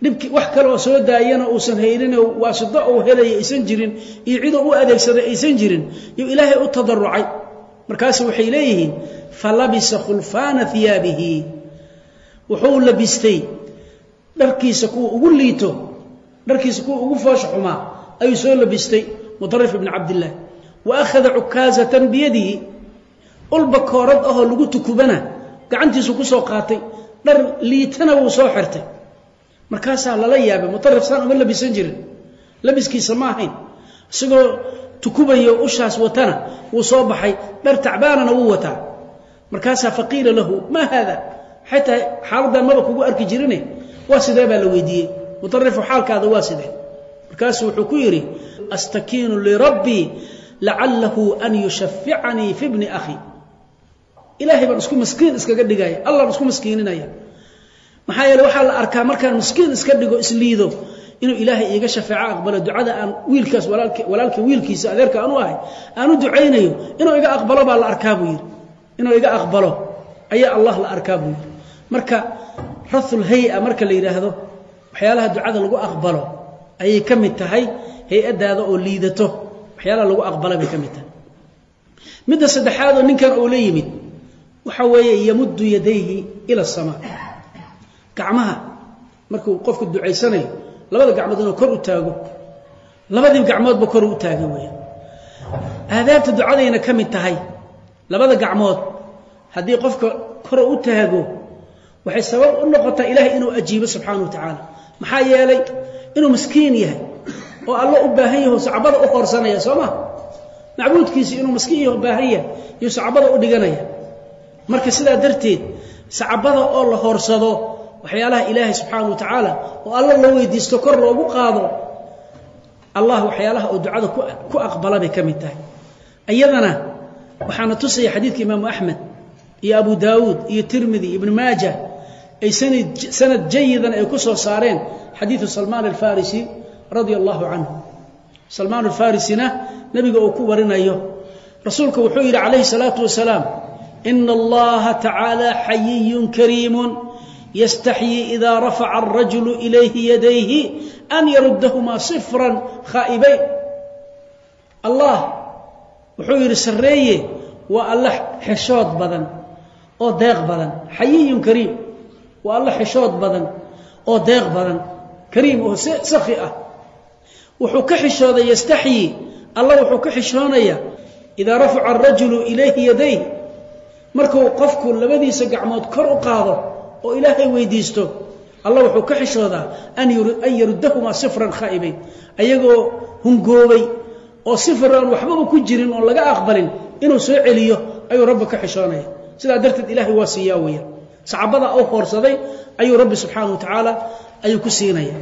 Speaker 1: dhibki wax kale oo soo daayana uusan hayninoo waasito uu helaya aysan jirin iyo cidoo u adeegsaday aysan jirin iyo ilaahay u tadarucay markaasu waxay leeyihiin falabisa khulfaana hiyaabihi wuxuu labistay dharkiisa kuwa ugu liito dharkiisa kuwa ugu foosha xumaa ayuu soo labistay mutarif ibni cabdillaah wa akhada cukaazatan biyadihi. Ulba koorad ahoo lagu tukubana gacantiisu ku soo qaatay dhar liitana wuu soo xirtay markaasaa lala yaabay mutarif saan uma labisan jirin. Labiskiisa ma ahayn. Isagoo tukubayo ushaas watana wuu soo baxay. Dhar tacbaanana wuu wataa. Markaasaa faqiila lahu maa haada? Maxay xaaladdan maba kugu arki jirine? Waa sidee baa la weydiiyey? Mutarifo xaalkaada waa sidee? Markaasuu wuxuu ku yidhi astakiinu lirabbii lacalahu an yushaficanii fi bni akhi. Ilaahay baan isku maskiin iskaga dhigaya allaan isku maskiininaya maxaa yeele waxaa la arkaa markaan miskiin iska dhigo isliido inuu ilaahay iiga shafeeco aqbalo ducada aan wiilkaas walaalka wiilkiisa adeerka aan u ahay aan u ducaynayo inuu iga aqbalo baa la arkaa buu yidhi. Inuu iga aqbalo ayaa allah la arkaa buu yidhi. Marka rathul hay'a marka la yidhaahdo waxyaalaha ducada lagu aqbalo ayay ka mid tahay hay'addaada oo liidato. Waxyaalaha lagu aqbala bay ka mid tahay. Midda saddexaad oo ninkan oo la yimid waxa weeye yamuddu yadayhi ila asamaa gacmaha. Markuu qofku ducaysanayo labada gacmood inuu kor u taago. Labadii gacmoodba kor u taaga weya aadaabta ducadayna ka mid tahay. Labada gacmood haddii qofka kor u taago waxay sabab u noqotaa ilaahay inuu ajiibo subxaana wa tacaala. Maxaa yeelay inuu miskiin yahay oo alla u baahan yaho sacbada u hoorsanaya soo ma? Macbuudkiisi inuu miskiin yaho baahan yahay iyo sacbada u dhiganaya. Marka sidaa darteed sacbada oo la hoorsado waxyaalaha ilaahay subxaana wa tacaala oo alla la weydiisto kor loogu qaado allah waxyaalaha oo ducada ku aqbala bay ka mid tahay. Iyadana waxaana tusaya xadiidka imaamu axmed iyo abu daawuud iyo tirmidi ibnu maaja ay sanad jayidan ay ku soo saareen xadiidu salmaan alfarisi radia allahu canhu. Salmaan alfarisina nebiga uu ku warinayo rasuulku wuxuu yidhi calayhi salaatu wasalaam ina allaha tacaala xayiyun kariimun yastaxyii idaa rafaca arajulu ilayhi yadayhi an yaruddahumaa sifran khaa'ibayn allah wuxuu yidhi sarreeye waa alla xeshood badan oo deeq badan xayiyun kariim waa alla xeshood badan oo deeq badan kariim oo sakhi ah wuxuu ka xishooday yastaxyii alla wuxuu ka xishoonaya idaa rafaca arajulu ilayhi yadayh markuu qofku oo ilaahay weydiisto. Alla wuxuu ka xishoodaa an yaruddahumaa sifran khaa'ibayn. Ayagoo hungoobay oo sifar aan waxbaba ku jirin oon laga aqbalin inuu soo celiyo ayuu rabbi ka xishoonaya. Sidaa darteed ilaahay waa siiyaa weya sacabadaa u hoorsaday ayuu rabbi subxaana wa tacaala ayuu ku siinaya.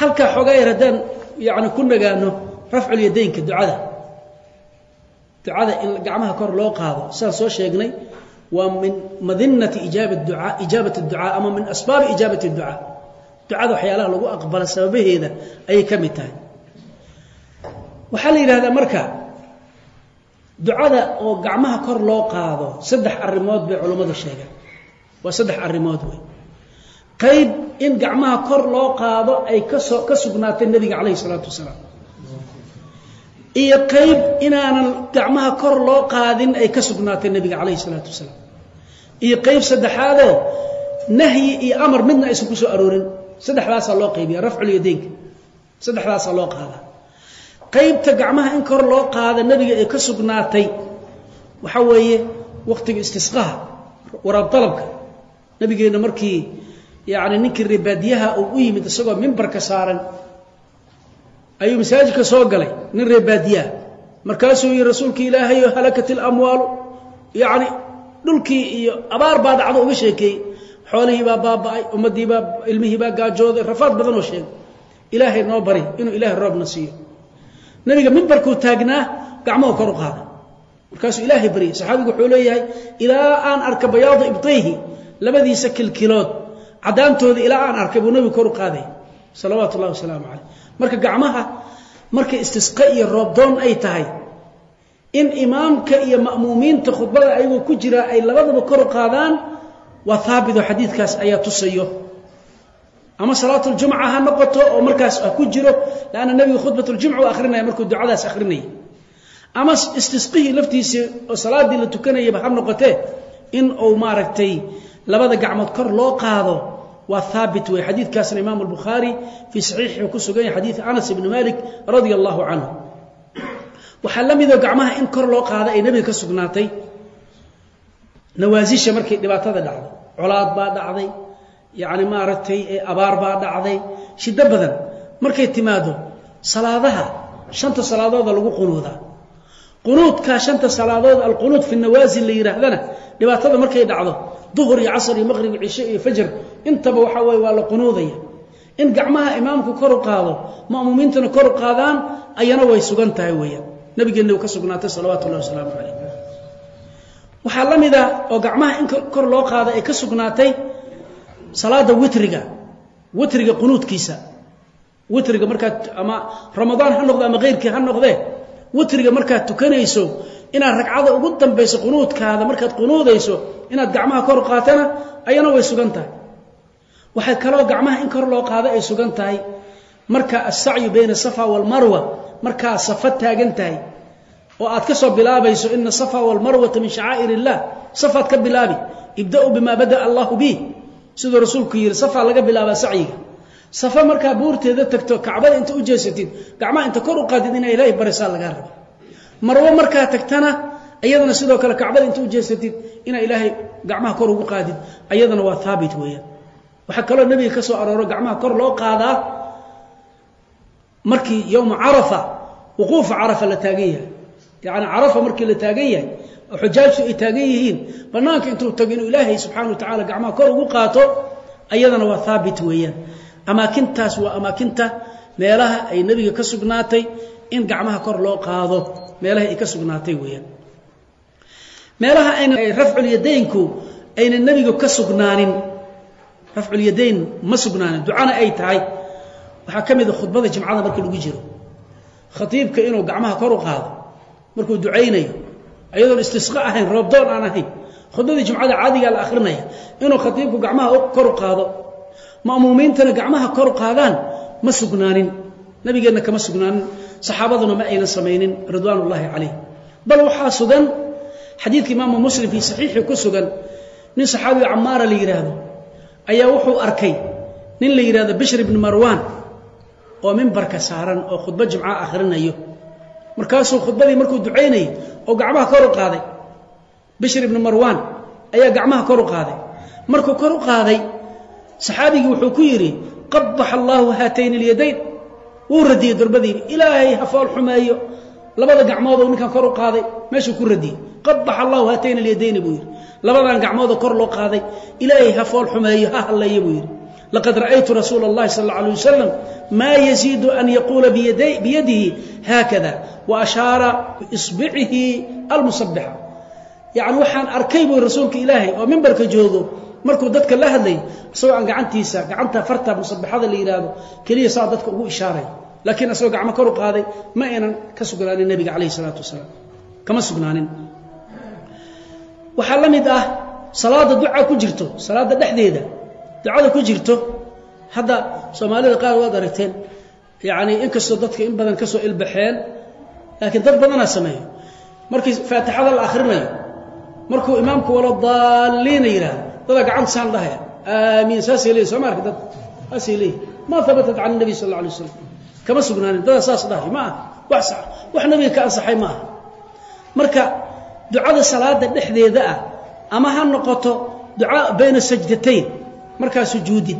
Speaker 1: Halkaa xoogaa haddaan yani ku nagaano rafculyadaynka ducada. Ducada in gacmaha kor loo qaado sidaan soo sheegnay waa min madinati ijaaba duaa ijaabat ducaa ama min asbaabi ijaabati ducaa ducada waxyaalaha lagu aqbala sababaheeda ayay ka mid tahay. Waxaa la yidhahdaa marka ducada oo gacmaha kor loo qaado saddex arrimood bay culummadu sheegaan waa saddex arrimood wey. Qayb in gacmaha kor loo qaado ay ka soo ka sugnaatay nebiga calayhi isalaatu wasalaam iyo qayb inaanan gacmaha kor loo qaadin ay ka sugnaatay nebiga calayhi isalaatu wasalaam. Iyo qayb saddexaadoo nahyi iyo amar midna aysan ku soo aroorin. Saddexdaasaa loo qaybiya rafculyadaynka saddexdaasaa loo qaadaa. Qaybta gacmaha in kor loo qaada nebiga ay ka sugnaatay waxaa weeye wakhtiga istisqaha waraab dalabka. Nabigeenna markii yacni ninkii reebaadiyaha uu u yimid isagoo mimbarka saaran ayuu masaajidka soo galay nin reebaadiyaha markaasuu yihi rasuulka ilaahayo halakat ilamwaalu yacni dhulkii iyo abaar baa dhacdo uga sheekeeyey xoolihii baa baaba'ay ummaddii baa ilmihii baa gaajooday rafaad badanoo sheegay. Ilaahay noo bari inuu ilaahay roobna siiyo. Nabiga mimbarkuu taagnaa gacmahu kor u qaada markaasuu ilaahay baryay saxaabigu wuxuu leeyahay ilaa aan arka bayaada ibtayhi labadiisa kilkilood caddaantooda ilaa aan arkay buu nabigu kor u qaaday. Salawaatu ullahi wasalaamu caleyh marka gacmaha markay istisqa iyo roobdoon ay tahay. In imaamka iyo ma'muumiinta khudbada ayagoo ku jiraa ay labadaba kor u qaadaan waa haabitoo xadiidkaas ayaa tusayo. Ama salaatuljumca ha noqoto oo markaas ku jiro lanna nebigu khudbatljumca u akhrinaya markuu ducadaas akhrinayay ama istisqihii laftiisii oo salaaddii la tukanayaba ha noqotee in uu maaragtay labada gacmood kor loo qaado waa haabit wey xadiidkaasna imaam albukhaari fii saxiixi ku sugan yahay xadiid anas ibni malik radia allahu canhu waxaa la midoo gacmaha in kor loo qaada ay nebiga ka sugnaatay. Nawaasisha markay dhibaatada dhacdo colaad baa dhacday yacni maaragtay abaar baa dhacday shiddo badan. Markay timaado salaadaha shanta salaadooda lagu qunuudaa qunuudkaa shanta salaadood alqunuud fi nawaasil la yidhaahdana dhibaatada markay dhacdo duhur iyo casr iyo maqrib cishe iyo fajr intaba waxaa weye waa la qunuudaya. In gacmaha imaamku kor u qaado ma'muumiintana kor u qaadaan ayana way sugan tahay weeyaan. Nabigeenna u ka sugnaatay salawaatu wasalaamu calayh waxaa la mida oo gacmaha in kor loo qaada ay ka sugnaatay salaada witriga witriga qunuudkiisa. Witriga markaad ama ramadaan ha noqdo ama keyrkii ha noqdee witriga markaad tukanayso inaad ragcada ugu dambayso qunuudkaada markaad qunuudayso inaad gacmaha kor qaatana ayana way sugan tahay. Waxay kaloo gacmaha in kor loo qaado ay sugan tahay. Marka asacyu bayna asafa walmarwa markaa safa taagan tahay oo aad ka soo bilaabayso ina asafa walmarwata min shacaa'ir illah safaad ka bilaabi ibda'uu bimaa bada'a allahu bih siduu rasuulku yidhi safaa laga bilaabaa sacyiga safa markaa buurteeda tagto kacbada inta u jeesatid gacmaha inta kor u qaadid inaa ilaahay barisaa lagaa raba marwo markaa tagtana iyadana sidoo kale kacbada inta u jeesatid inaa ilaahay gacmaha kor ugu qaadid ayadana waa haabit weeyaan. Waxaa kaloo nebiga ka soo arooro gacmaha kor loo qaadaa markii yowma carafa wuquufa carafa la taagan yahay. Yacni carafa markii la taagan yahay xujaajtu ay taagan yihiin bannaanka intuu tago inuu ilaahay subxana wa tacala gacmaha kor ugu qaato ayadana waa haabit weeyaan amaakintaas waa amaakinta meelaha ay nebiga ka sugnaatay in gacmaha kor loo qaado. Meelaha ay ka sugnaatay weeyaan. Meelaha ayna rafculyadaynku ayna nebiga ka sugnaanin. Rafculyadayn ma sugnaanin. Ducana ay tahay. Waxaa ka mid a khudbada jimcada marka lagu jiro. Khatiibka inuu gacmaha kor u qaado markuu ducaynayo ayadoon istisqa ahayn roobdoon aan ahayn. Khudbadii jumcada caadigaa la akhrinaya inuu khatiibku gacmaha kor u qaado ma'muumiintana gacmaha kor qaadaan ma sugnaanin. Nabigeenna kama sugnaanin. Saxaabaduna ma aynan samaynin ridwaan ullaahi calayh. Bal waxaa sugan xadiidka imaamu muslim fii saxiixi ku sugan nin saxaabiga camaara la yidhaahdo ayaa wuxuu arkay nin la yidhahdo bishr ibni marwaan oo mimbarka saaran oo khudbo jimca akhrinayo markaasuu khudbadii markuu ducaynayay oo gacmaha kor u qaaday. Bishr ibni marwaan ayaa gacmaha kor u qaaday. Markuu kor u qaaday saxaabigii wuxuu ku yidhi qabax allaahu haatayn اlyadayn wuu radiyey durbadiini ilaahay ha fool xumeeyo labada gacmoodoo ninkan kor u qaaday meeshuu ku radiyey qabax allahu haatayn اlyadayni buu yidhi labadan gacmoodoo kor loo qaaday ilaahay ha fool xumeeyo ha halleeyo buu yidhi laqad ra'aytu rasuula اllahi sal اlه alيه wasalam maa yaziidu an yaquula biyadihi haakada wa ashaara biisbicihi almusabixa yacni waxaan arkay buu rasuulka ilaahay oo mimbarka joogo. Markuu dadka la hadlay isagoo aan gacantiisa gacanta farta musabixada la yidhaahdo keliya saa dadka ugu ishaaray. Laakiin isagoo gacmo kor u qaaday ma aynan ka sugnaanin nebiga calayh isalaatu wasalaam. Kama sugnaanin. Waxaa la mid ah salaada duca ku jirto salaada dhexdeeda. Ducada ku jirto hadda soomaalida qaar waad aragteen yacni inkastoo dadka in badan ka soo ilbaxeen laakiin dad badanaa sameeyo. Markii faatixada la akhrinayo markuu imaamku wala daaliina yidhaahdo dada gacanta saan dhahaya aamiin saasay leeyihiin soo ma arka dad? Saasay leeyihiin ma habatat can nabi sal alla alay waslam kama sugnaanin. Dada saas dhahay ma aha. Wax nabiga ka ansaxay ma marka ducada salaada dhexdeeda ah ama ha noqoto ducaa bayna sajdatayn markaa sujuudid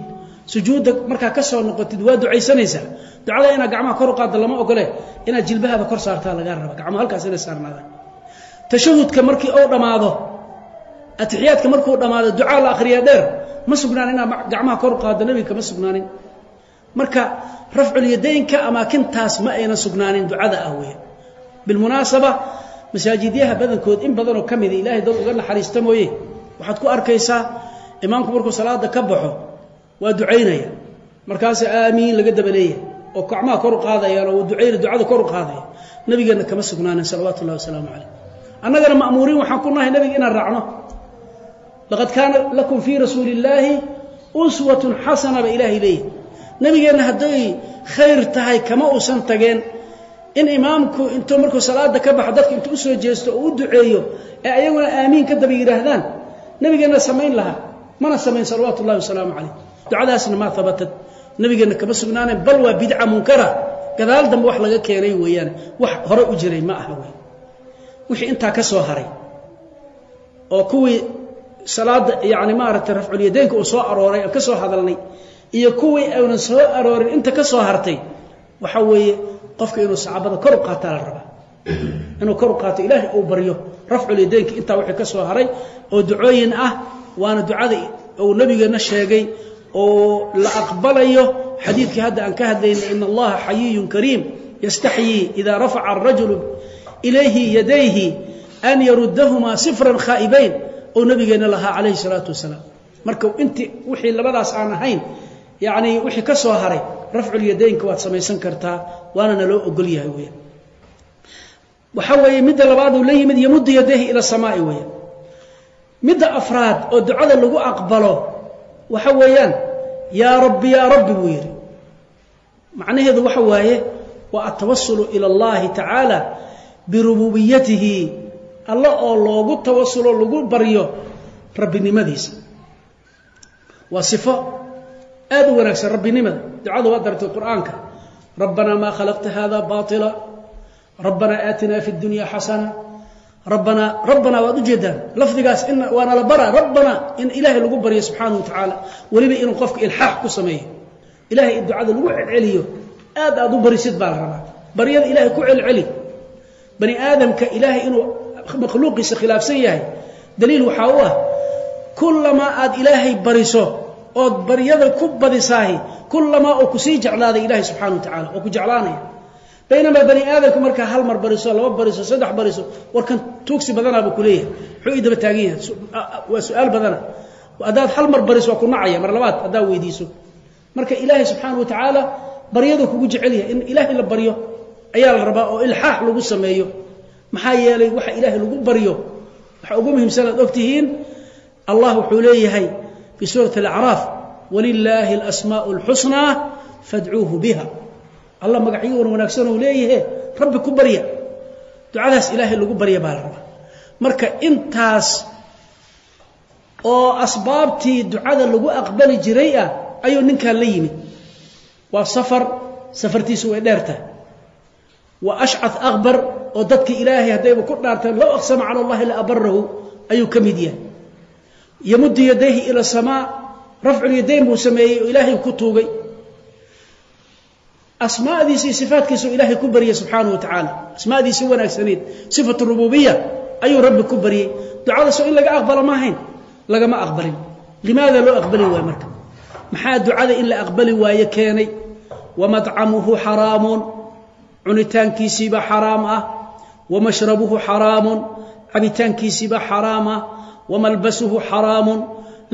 Speaker 1: sujuudda markaa ka soo noqotid waa ducaysanaysaa. Ducada inaad gacmaha kor u qaadda lama ogole inaad jilbahaba kor saartaa lagaa raba gacmaha halkaas inay saarnaadaan tashahudka markii uu dhammaado atixiyaadka markuu dhammaado ducaa la akhriyaa dheer ma sugnaan inaad gacmaha kor u qaaddo nebiga kama sugnaanin. Marka rafculyadaynka amaakintaas ma aynan sugnaanin ducada ah weya bilmunaasaba masaajidyaha badankood in badanoo ka mida ilaahay dad uga naxariista mooye. Waxaad ku arkaysaa imaamku markuu salaada ka baxo waa ducaynaya. Markaasa aamiin laga dabaleeya. Oo gacmaha kor u qaadayaan oo ducayna ducada kor u qaadaya. Nabigeenna kama sugnaanin salawaatu ullahi wasalaamu calayh annagana ma'muuriin waxaan ku nahay nabiga inaan raacno. Laqad kaana lakum fii rasuuli illaahi uswatun xasana ba ilaahay leeyahy nabigeenna hadday khayr tahay kama uusan tageen. In imaamku intuu markuu salaada ka baxo dadka intuu u soo jeesto oo u duceeyo ee ayaguna aamiin ka daba yidhaahdaan nabigeenna samayn lahaa. Mana samayn salawaatu ullahi wasalaamu calayh. Ducadaasna maa habatad nabigeenna kama sugnaanen bal waa bidca munkara. Gadaal dambe wax laga keenay weeyaane wax hore u jiray ma aha wey wixii intaa ka soo haray. Oo kuwii salaada yani maaragtay rafculyadaynka uu soo arooray ka soo hadalnay iyo kuwii aynan soo aroorin inta ka soo hartay waxaa weeye qofka inuu saxaabada kor u qaataa la rabaa. Inuu kor u qaato ilaahay uu baryo rafculyadaynka intaa wixii ka soo haray oo ducooyin ah waana ducada uu nabigeenna sheegay oo la aqbalayo. Xadiidkii hadda aan ka hadlaynay in allaha xayiyun kariim yastaxyii idaa rafaca arajulu ilayhi yadayhi an yarudahumaa sifran khaa'ibayn oo nabigeenna lahaa calayhi salaatu wasalaam. Marka intii wixii labadaas aan ahayn yacnii wixii ka soo haray rafculyadaynka waad samaysan kartaa waana naloo ogol yahay weya waxaa weeye midda labaaduu la yimid yamuddu yadayhi ila samaa'i weya midda afraad oo ducada lagu aqbalo waxa weeyaan yaa rabbi yaa rabbi buu yidhi. Macnaheedu waxa waaye waa atawasulu ila اllahi tacaala birububiyatihi alla oo loogu tawasulo lagu baryo rabbinimadiisa. Waa sifo aad u wanaagsan rabbinimada ducada waad daragtay qur'aanka. Rabbanaa maa khalaqta hada baطila rabbanaa aatinaa fi اdunya xasana rabbanaa rabbanaa waad ujeedaan lafdigaas in waana la baraa. Rabbanaa in ilaahay lagu baryo subxaanahu wa weliba inuu qofka ilxaax ku sameeyo. Ilahay in ducada lagu celceliyo aad aad u barisid baa la rabaa. Baryada ilaahay ku celceli bani aadamka ilaahay inuu makhluuqiisa khilaafsan yahay. Daliil waxaa u ah kullamaa aad ilaahay bariso ood baryada ku badisaahi kullamaa oo ku sii jeclaaday ilaahay subxana wa tacala oo ku jeclaanaya. Baynamaa bani aadamku markaa hal mar bariso laba bariso saddex bariso warkan tuugsi badanaabuu ku leeyahay. Muxuu ii daba taagan yahay waa su'aal badana haddaad hal mar bariso waa ku nacaya mar labaad haddaad weydiiso. Marka ilaahay subxaana wa tacaala baryaduu kugu jecel yahay in ilaahay la baryo ayaa la rabaa oo ilxaax lagu sameeyo. Maxaa yeelay waxa ilaahay lagu baryo waxa ugu muhiimsan aad ogtihiin allah wuxuu leeyahay fii suurati alacraaf walilaahi alasmaa'u alxusnaa fadcuuhu biha. Allah magacyo wan wanaagsan uu leeyahe rabbi ku barya. Ducadaas ilaahay lagu barya baa la rabaa. Marka intaas oo asbaabtii ducada lagu aqbali jiray ah ayuu ninkaan la yimid. Waa safar safartiisu way dheertahay waa ashcad akbar oo dadka ilaahay haddayba ku dhaarteen low aqsama cala allahi la abarahu ayuu ka mid yahay. Yamuddu yadayhi ila samaa rafculyadayn buu sameeyey oo ilaahay ku tuugay. Asmaadiisa iyo sifaatkiisau ilaahay ku baryay subxaanahu wa tacaala asmaadiisi wanaagsanayd sifatu rububiya ayuu rabbi ku baryey ducadaasoo in laga aqbalo ma ahayn lagama aqbalin. Limaada loo aqbali waayo marka? Maxaa ducada in cunitaankiisiibaa xaraam ah wamashrabuhu xaraamun cabitaankiisiibaa xaraam ah wamalbasuhu xaraamun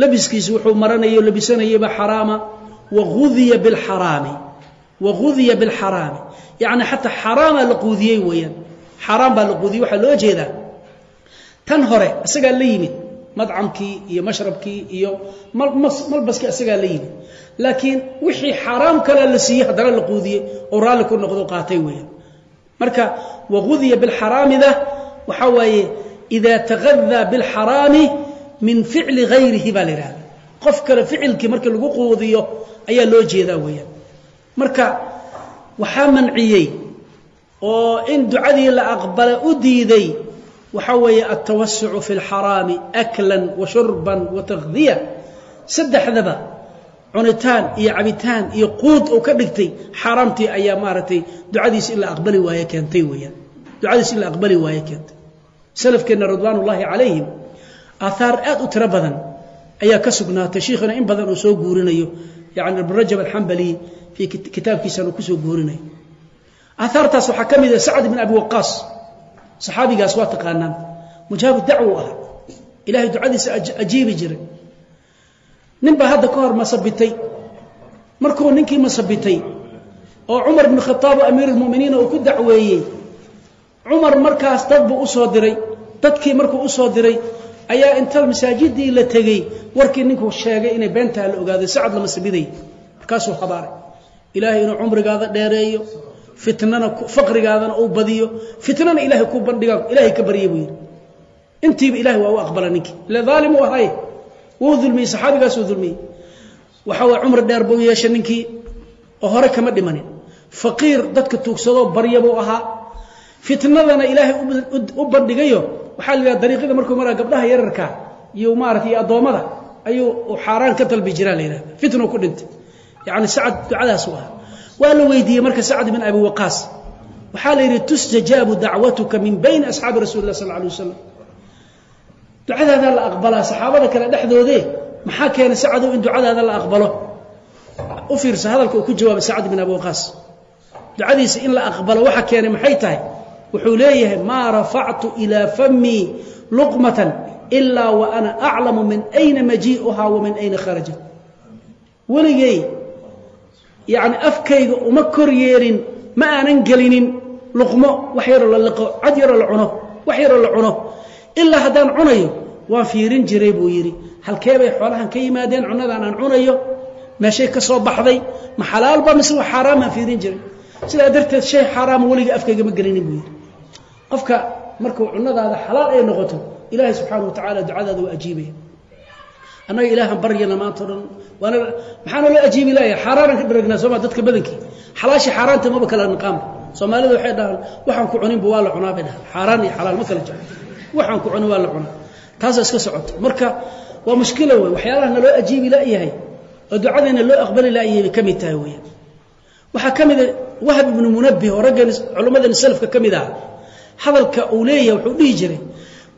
Speaker 1: labiskiisi wuxuu maranayo labisanayaba xaraama wagudiya bilxaraami wagudiya bilxaraami yacni xataa xaraamaa la quudiyey weeyaan. Xaaraam baa la quudiyey waxaa loo jeedaa. Tan hore isagaa la yimid. Madcamkii iyo mashrabkii iyo malbaskii isagaa la yimid laakiin wixii xaaraam kalea la siiyey haddana la quudiyey oo raalli ku noqdo qaatay weeyaan. Marka wagudiya bilxaraamida waxaa waaye idaa taqadaa bilxaraami min ficli hayrihi baa la yidhahda qof kale ficilkii markii lagu quudiyo ayaa loo jeedaa weeyaan. Marka waxaa manciyey oo in ducadii la aqbala u diiday waxaa weeye altawasucu fi اlxaraami aklan wa shurban saddexdaba cunitaan iyo cabitaan iyo quud uu ka dhigtay xaaraamtii ayaa maaragtay ducadiis in la aqbali waaye keentay weeyaan. Ducadiis in la aqbali waaye keentay. Salafkeenna ridwaan calayhim aahaar aad u tiro badan ayaa ka sugnaatay. Shiikhina in badan uu soo guurinayo yani ibn rajab alxambali fii kitaabkiisan uu ku soo guurinayo. Aahaartaas waxaa ka mid ah sacd bin abi waqaas saxaabigaas waa taqaanaan. Mujaabu dacwo ahaa. Ilahay ducadiisa ajiibi jiray nin baa hadda ka hor masabitay. Markuu ninkii masabitay oo cumar bn khaaab oo uu ku dacweeyey cumar markaas dad buu u soo diray. Dadkii markuu u soo diray ayaa inta masaajidii la tegey. Warkii ninkuu sheegay inay beentaa la ogaaday sacad lama sabiday. Markaasuu habaaray ilaahay inuu cumrigaada dheereeyo fitnana faqrigaadana uu badiyo. Fitnana ilaahay ku bandhiga ilaahay ka barya buu yidhi intiiba ilahay waa u aqbala ninkii. Ile aalim uu ahay wuu dulmiyey saxaabigaasuu dulmiyey. Waxa way cumri dheer buu yeeshay ninkii oo hore kama dhimanin faqiir dadka tuugsadoo barya buu ahaa. Fitnadana ilaahay u bandhigayo. Waxaa la yidhaha dariiqada markuu maraa gabdhaha yararka iyo maarata iyo addoommada ayuu xaaraan ka dalbi jiraa la yidhahda fitnu ku dhintay. Yacni sacad ducadaas u ahaa. Waa la weydiiyey marka sacd bin abi waqaas. Waxaa la yidhi tustajaabu dacwatuka min bayni asxaabi rasuli lah sal lla alay wasalam ducadaadaa la aqbalaa saxaabada kale dhexdoodee maxaa keenay sacdow in ducadaada la aqbalo? U fiirsa hadalka uu ku jawaabay sacd bin abi ducadiisa in la aqbalo waxa keenay maxay tahay? Wuxuu leeyahay maa rafactu ilaa famii luqmatan ilaa wa ana aclamu min ayna majii'uhaa wa min ayna kharajat. Weligay yacni afkayga uma kor yeelin ma aanan gelinin luqmo wax yaroo la liqo cad yaroo la cuno wax yaroo la cuno ilaa haddaan cunayo waan fiirin jiray buu yidhi. Halkee bay xoolahan ka yimaadeen cunadaan aan cunayo meeshay ka soo baxday ma xalaalba mise waa xaaraamaan fiirin jiray? Sidaa darteed shay xaaraama weliga afkayga ma gelinin buu yidhi. Qofka markuu cunadaada xalaal ay noqoto ilaahay subxaana wa tacala ducadaada waa ajiibaya annaga ilaahan baryana maanta o dhan waana maxaana loo ajiibi laaya xaaraanan ka dharagnaa sooma dadka badankii. Xalaashii xaaraanta maba kala niqaanba soomaalida waxay dhahaan waxaan ku cuninba waa la cunaa bay dhahaan. Xaaraan iyo xalaal ma kala jiro. Waxaan ku cunin waa la cunaa taasa iska socoto. Marka waa mushkilo wey waxyaalaha naloo ajiibi layahay oo ducadayna loo aqbali layahay bay ka mid tahay weyaan waxaa ka mida wahab ibnu munabih oo raggan culimmadani salafka ka mid ah. Hadalka uu leeyahay wuxuu dhihi jiray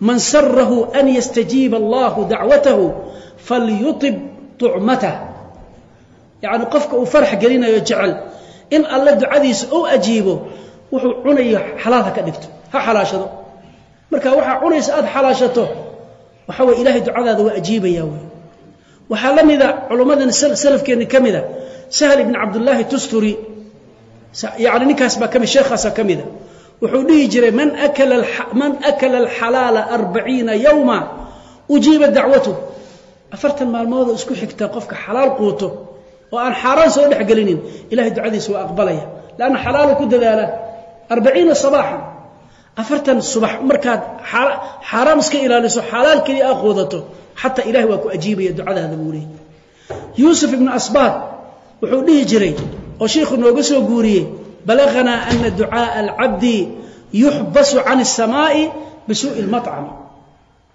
Speaker 1: man sarahu an yastajiiba allahu dacwatahu falyuib tucmatah yacni qofka uu farax gelinayo jecel in alle ducadiisa ou ajiibo wuxuu cunayo xalaal ha ka dhigto ha xalaashado. Marka waxaa cunaysa aada xalaashato waxaa weye ilaahay ducadaada waa ajiibaya wey waxaa la mida culummadan salafkeenni ka mida sahl ibn cabdullaahi tusturi. Yani ninkaas baa kami sheekhaasa ka mida. Wuxuu dhihi jiray man akala alxalaala arbaciina yowma ujiiba dacwatu. Afartan maalmoodoo isku xigta qofka xalaal quuto oo aan xaaraan soo dhexgelinin ilahay ducadiisa waa aqbalaya. Lanna xalaalu ku dadaalaa arbaciina sabaaxan afartan subax markaad xaaraam iska ilaaliso xalaal keliya aa quudato xataa ilahay waa ku ajiibaya ducadaada buu leeyay yuusuf ibnu asbaad wuxuu dhihi jiray oo shiikhu nooga soo guuriyey balaganaa ana ducaaءa alcabdi yuxbasu can الsamaaءi bisuuءi اlmaطcami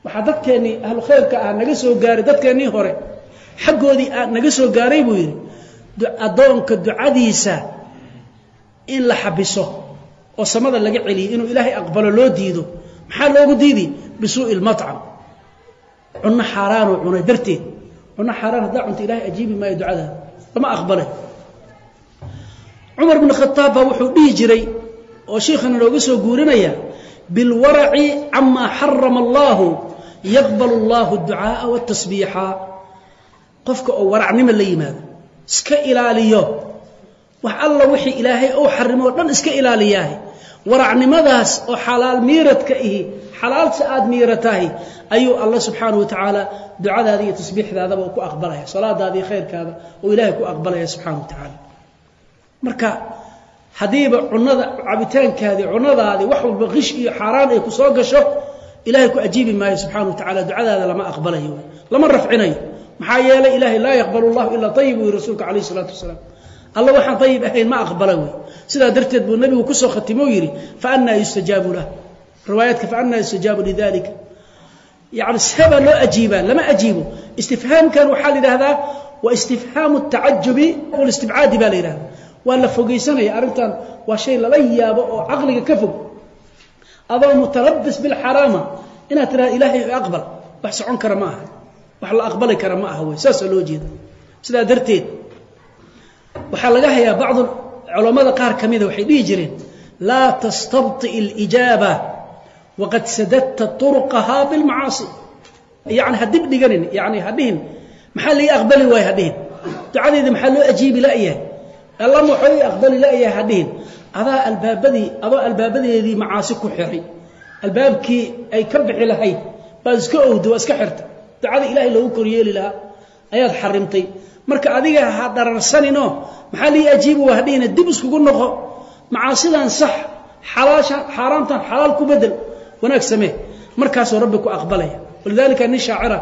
Speaker 1: waxaa dadkeennii ahlu khayrka ah naga soo gaaray dadkeennii hore xaggoodii naga soo gaaray buu yidhi addoonka ducadiisa in la xabiso oo samada laga celiyay inuu ilaahay aqbalo loo diido maxaa loogu diidi? Bisuui lmacam cunno xaaraanuu cunay darteed. Cunno xaaraan haddaa cunta ilahay ajiibi maayo ducada. Lama aqbale cumar bn khaaab baa wuxuu dhihi jiray oo sheikhana looga soo guurinaya bilwaraci camaa xarama allaahu yaqbal allahu ducaaa wاtasbiixa qofka oo waracnima la yimaado iska ilaaliyo wax alla wixii ilaahay ou xarimo o dhan iska ilaaliyaah waracnimadaas oo xalaal miiradka ihi xalaalsa aad miiratahay ayuu alla subxaanaه wa ducadaada iyo tasbiixdaadaba ku aqbalaya salaadaada khayrkaada oo ilaahay ku aqbalaya subxaana wa marka haddiiba cunada cabitaankaadii cunadaadii wax walba qish iyo xaaraan ay ku soo gasho ilahay ku ajiibi maayo subxana wa ducadaada lama aqbalayo lama rafcinayo. Maxaa yeelay ilaahay laa yaqbal llahu ilaa ayib wy rasuulka alayh isalaatu wasalaam alla waxaan ayib ahayn ma aqbala wey sidaa darteed buu nabigu ku soo khatimo yidhi faanaa yustajaabu lah. Riwaayaadka faanaa yustajaabu lidalika yani seebaa loo ajiibaa lama ajiibo. Istifhaamkan waxaa la yidhahdaa waa istifhaamu tacajubi walistibcaadi baa la yidhahda waa la fogaysanaya arrintan waa shay lala yaabo oo caqliga ka fog. Adoo mutalabis bilxaraama inaad tidhahda ilaahay aqbal. Wax socon kara ma aha. Wax la aqbali kara ma aha wey saasaa loo jeeda sidaa darteed waxaa laga hayaa bacdu culammada qaar ka mida waxay dhihi jireen laa tastabطi اlijaaba waqad sadadta طurqahaa bilmacaasi yani ha dib dhiganin yani ha dhihin maxaa lai aqbali waaya ha dhihin ducadeyda maxaa loo ajiibi layahay alla muxuu i aqbali layahay ha dhihin adaa albaabadii adoo albaabadeedii macaasi ku xiray albaabkii ay ka bixi lahayd baad iska owda waa iska xirta ducada ilaahay loogu koryeeli lahaa ayaad xarimtay marka adiga ha dhararsaninoo maxaa lii ajiibi waa hadhihina dib iskugu noqo? Macaasidan sax xalaasha xaaraamtan xalaal ku bedel. Wanaag samee. Markaasuu rabbi ku aqbalaya. Walidaalika nin shaacira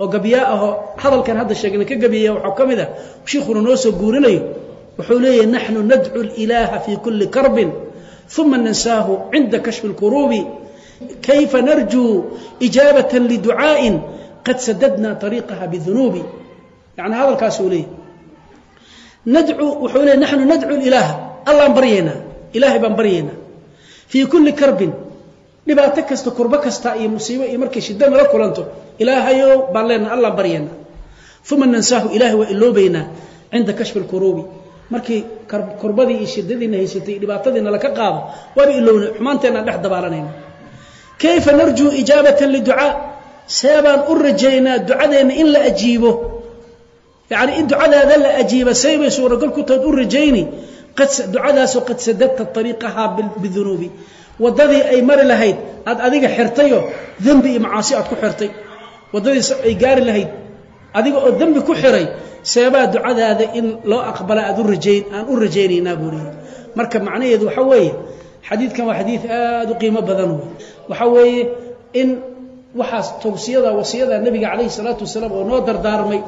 Speaker 1: oo gabyaa ahoo hadalkan hadda sheegna ka gabyaya waxaa ka mid ah shiikhuna noo soo guurinayo. Wuxuu leeyahy naxnu nadcu اlilaaha fi kuli karbin uma nansaahu cinda kashfi اlkuruubi kayfa narjuu ijaabata liducaa'in qad sadadna ariiqaha bidunuubi yani hadalkaasuu leeyahy nadcu wuxuu leey naxnu nadcu ilaaha allaan baryaynaa. Ilaahay baan baryaynaa. Fii kulli karbin dhibaato kasta kurbo kasta iyo musiibo iyo markay shida nala kulanto ilaahayow baan leenaha allaan baryaynaa. Uma nansaahu ilahay waa iloobaynaa cinda kashfi lkuruubi markii kurbadii iyo shidadiina haysatay dhibaatadiina laka qaado waaba ilowna xumaanteenaan dhex dabaalanayna kayfa narjuu ijaabata liducaa seebaan u rajaynaa ducadeenna in la ajiibo yani in ducadaada la ajiiba saybay suuragal ku taod u rajayni. Ducadaasoo qad sadadta ariiqahaa bidunuubi. Wadadii ay mari lahayd aad adiga xirtayoo dembi iyo macaasi aad ku xirtay. Wadadii ay gaari lahayd adiga oo dembi ku xiray seebaa ducadaada in loo aqbala aad urajayn aan u rajaynaynaa buu leeyahy marka macnaheedu waxa weeye xadiidkan waa xadiid aada u qiimo badan wey waxa weeye in waxaas tawsiyada wasiyada nebiga calayhi salaatu wasalaam oo noo dardaarmay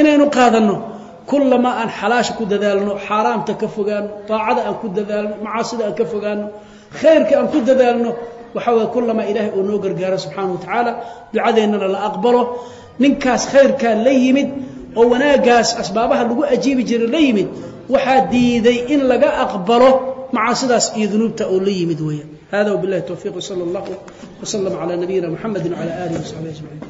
Speaker 1: inaynu qaadanno kullama aan xalaasha ku dadaalno xaaraamta ka fogaano daacada aan ku dadaalno macaasida aan ka fogaano khayrka aan ku dadaalno waxa weye kullamaa ilaahay oo noo gargaaro subxaana wa tacaala ducadeennana la aqbalo ninkaas khayrkaa la yimid oo wanaaggaas asbaabaha lagu ajiibi jiray la yimid waxaa diiday in laga aqbalo macaasidaas iyo dunuubta oo la yimid weeyaan. Hada wbillahi towfiiq wsala allahu wslama calaa nabiyina muxamedi wcala aalihi wasaxbi ajmaciin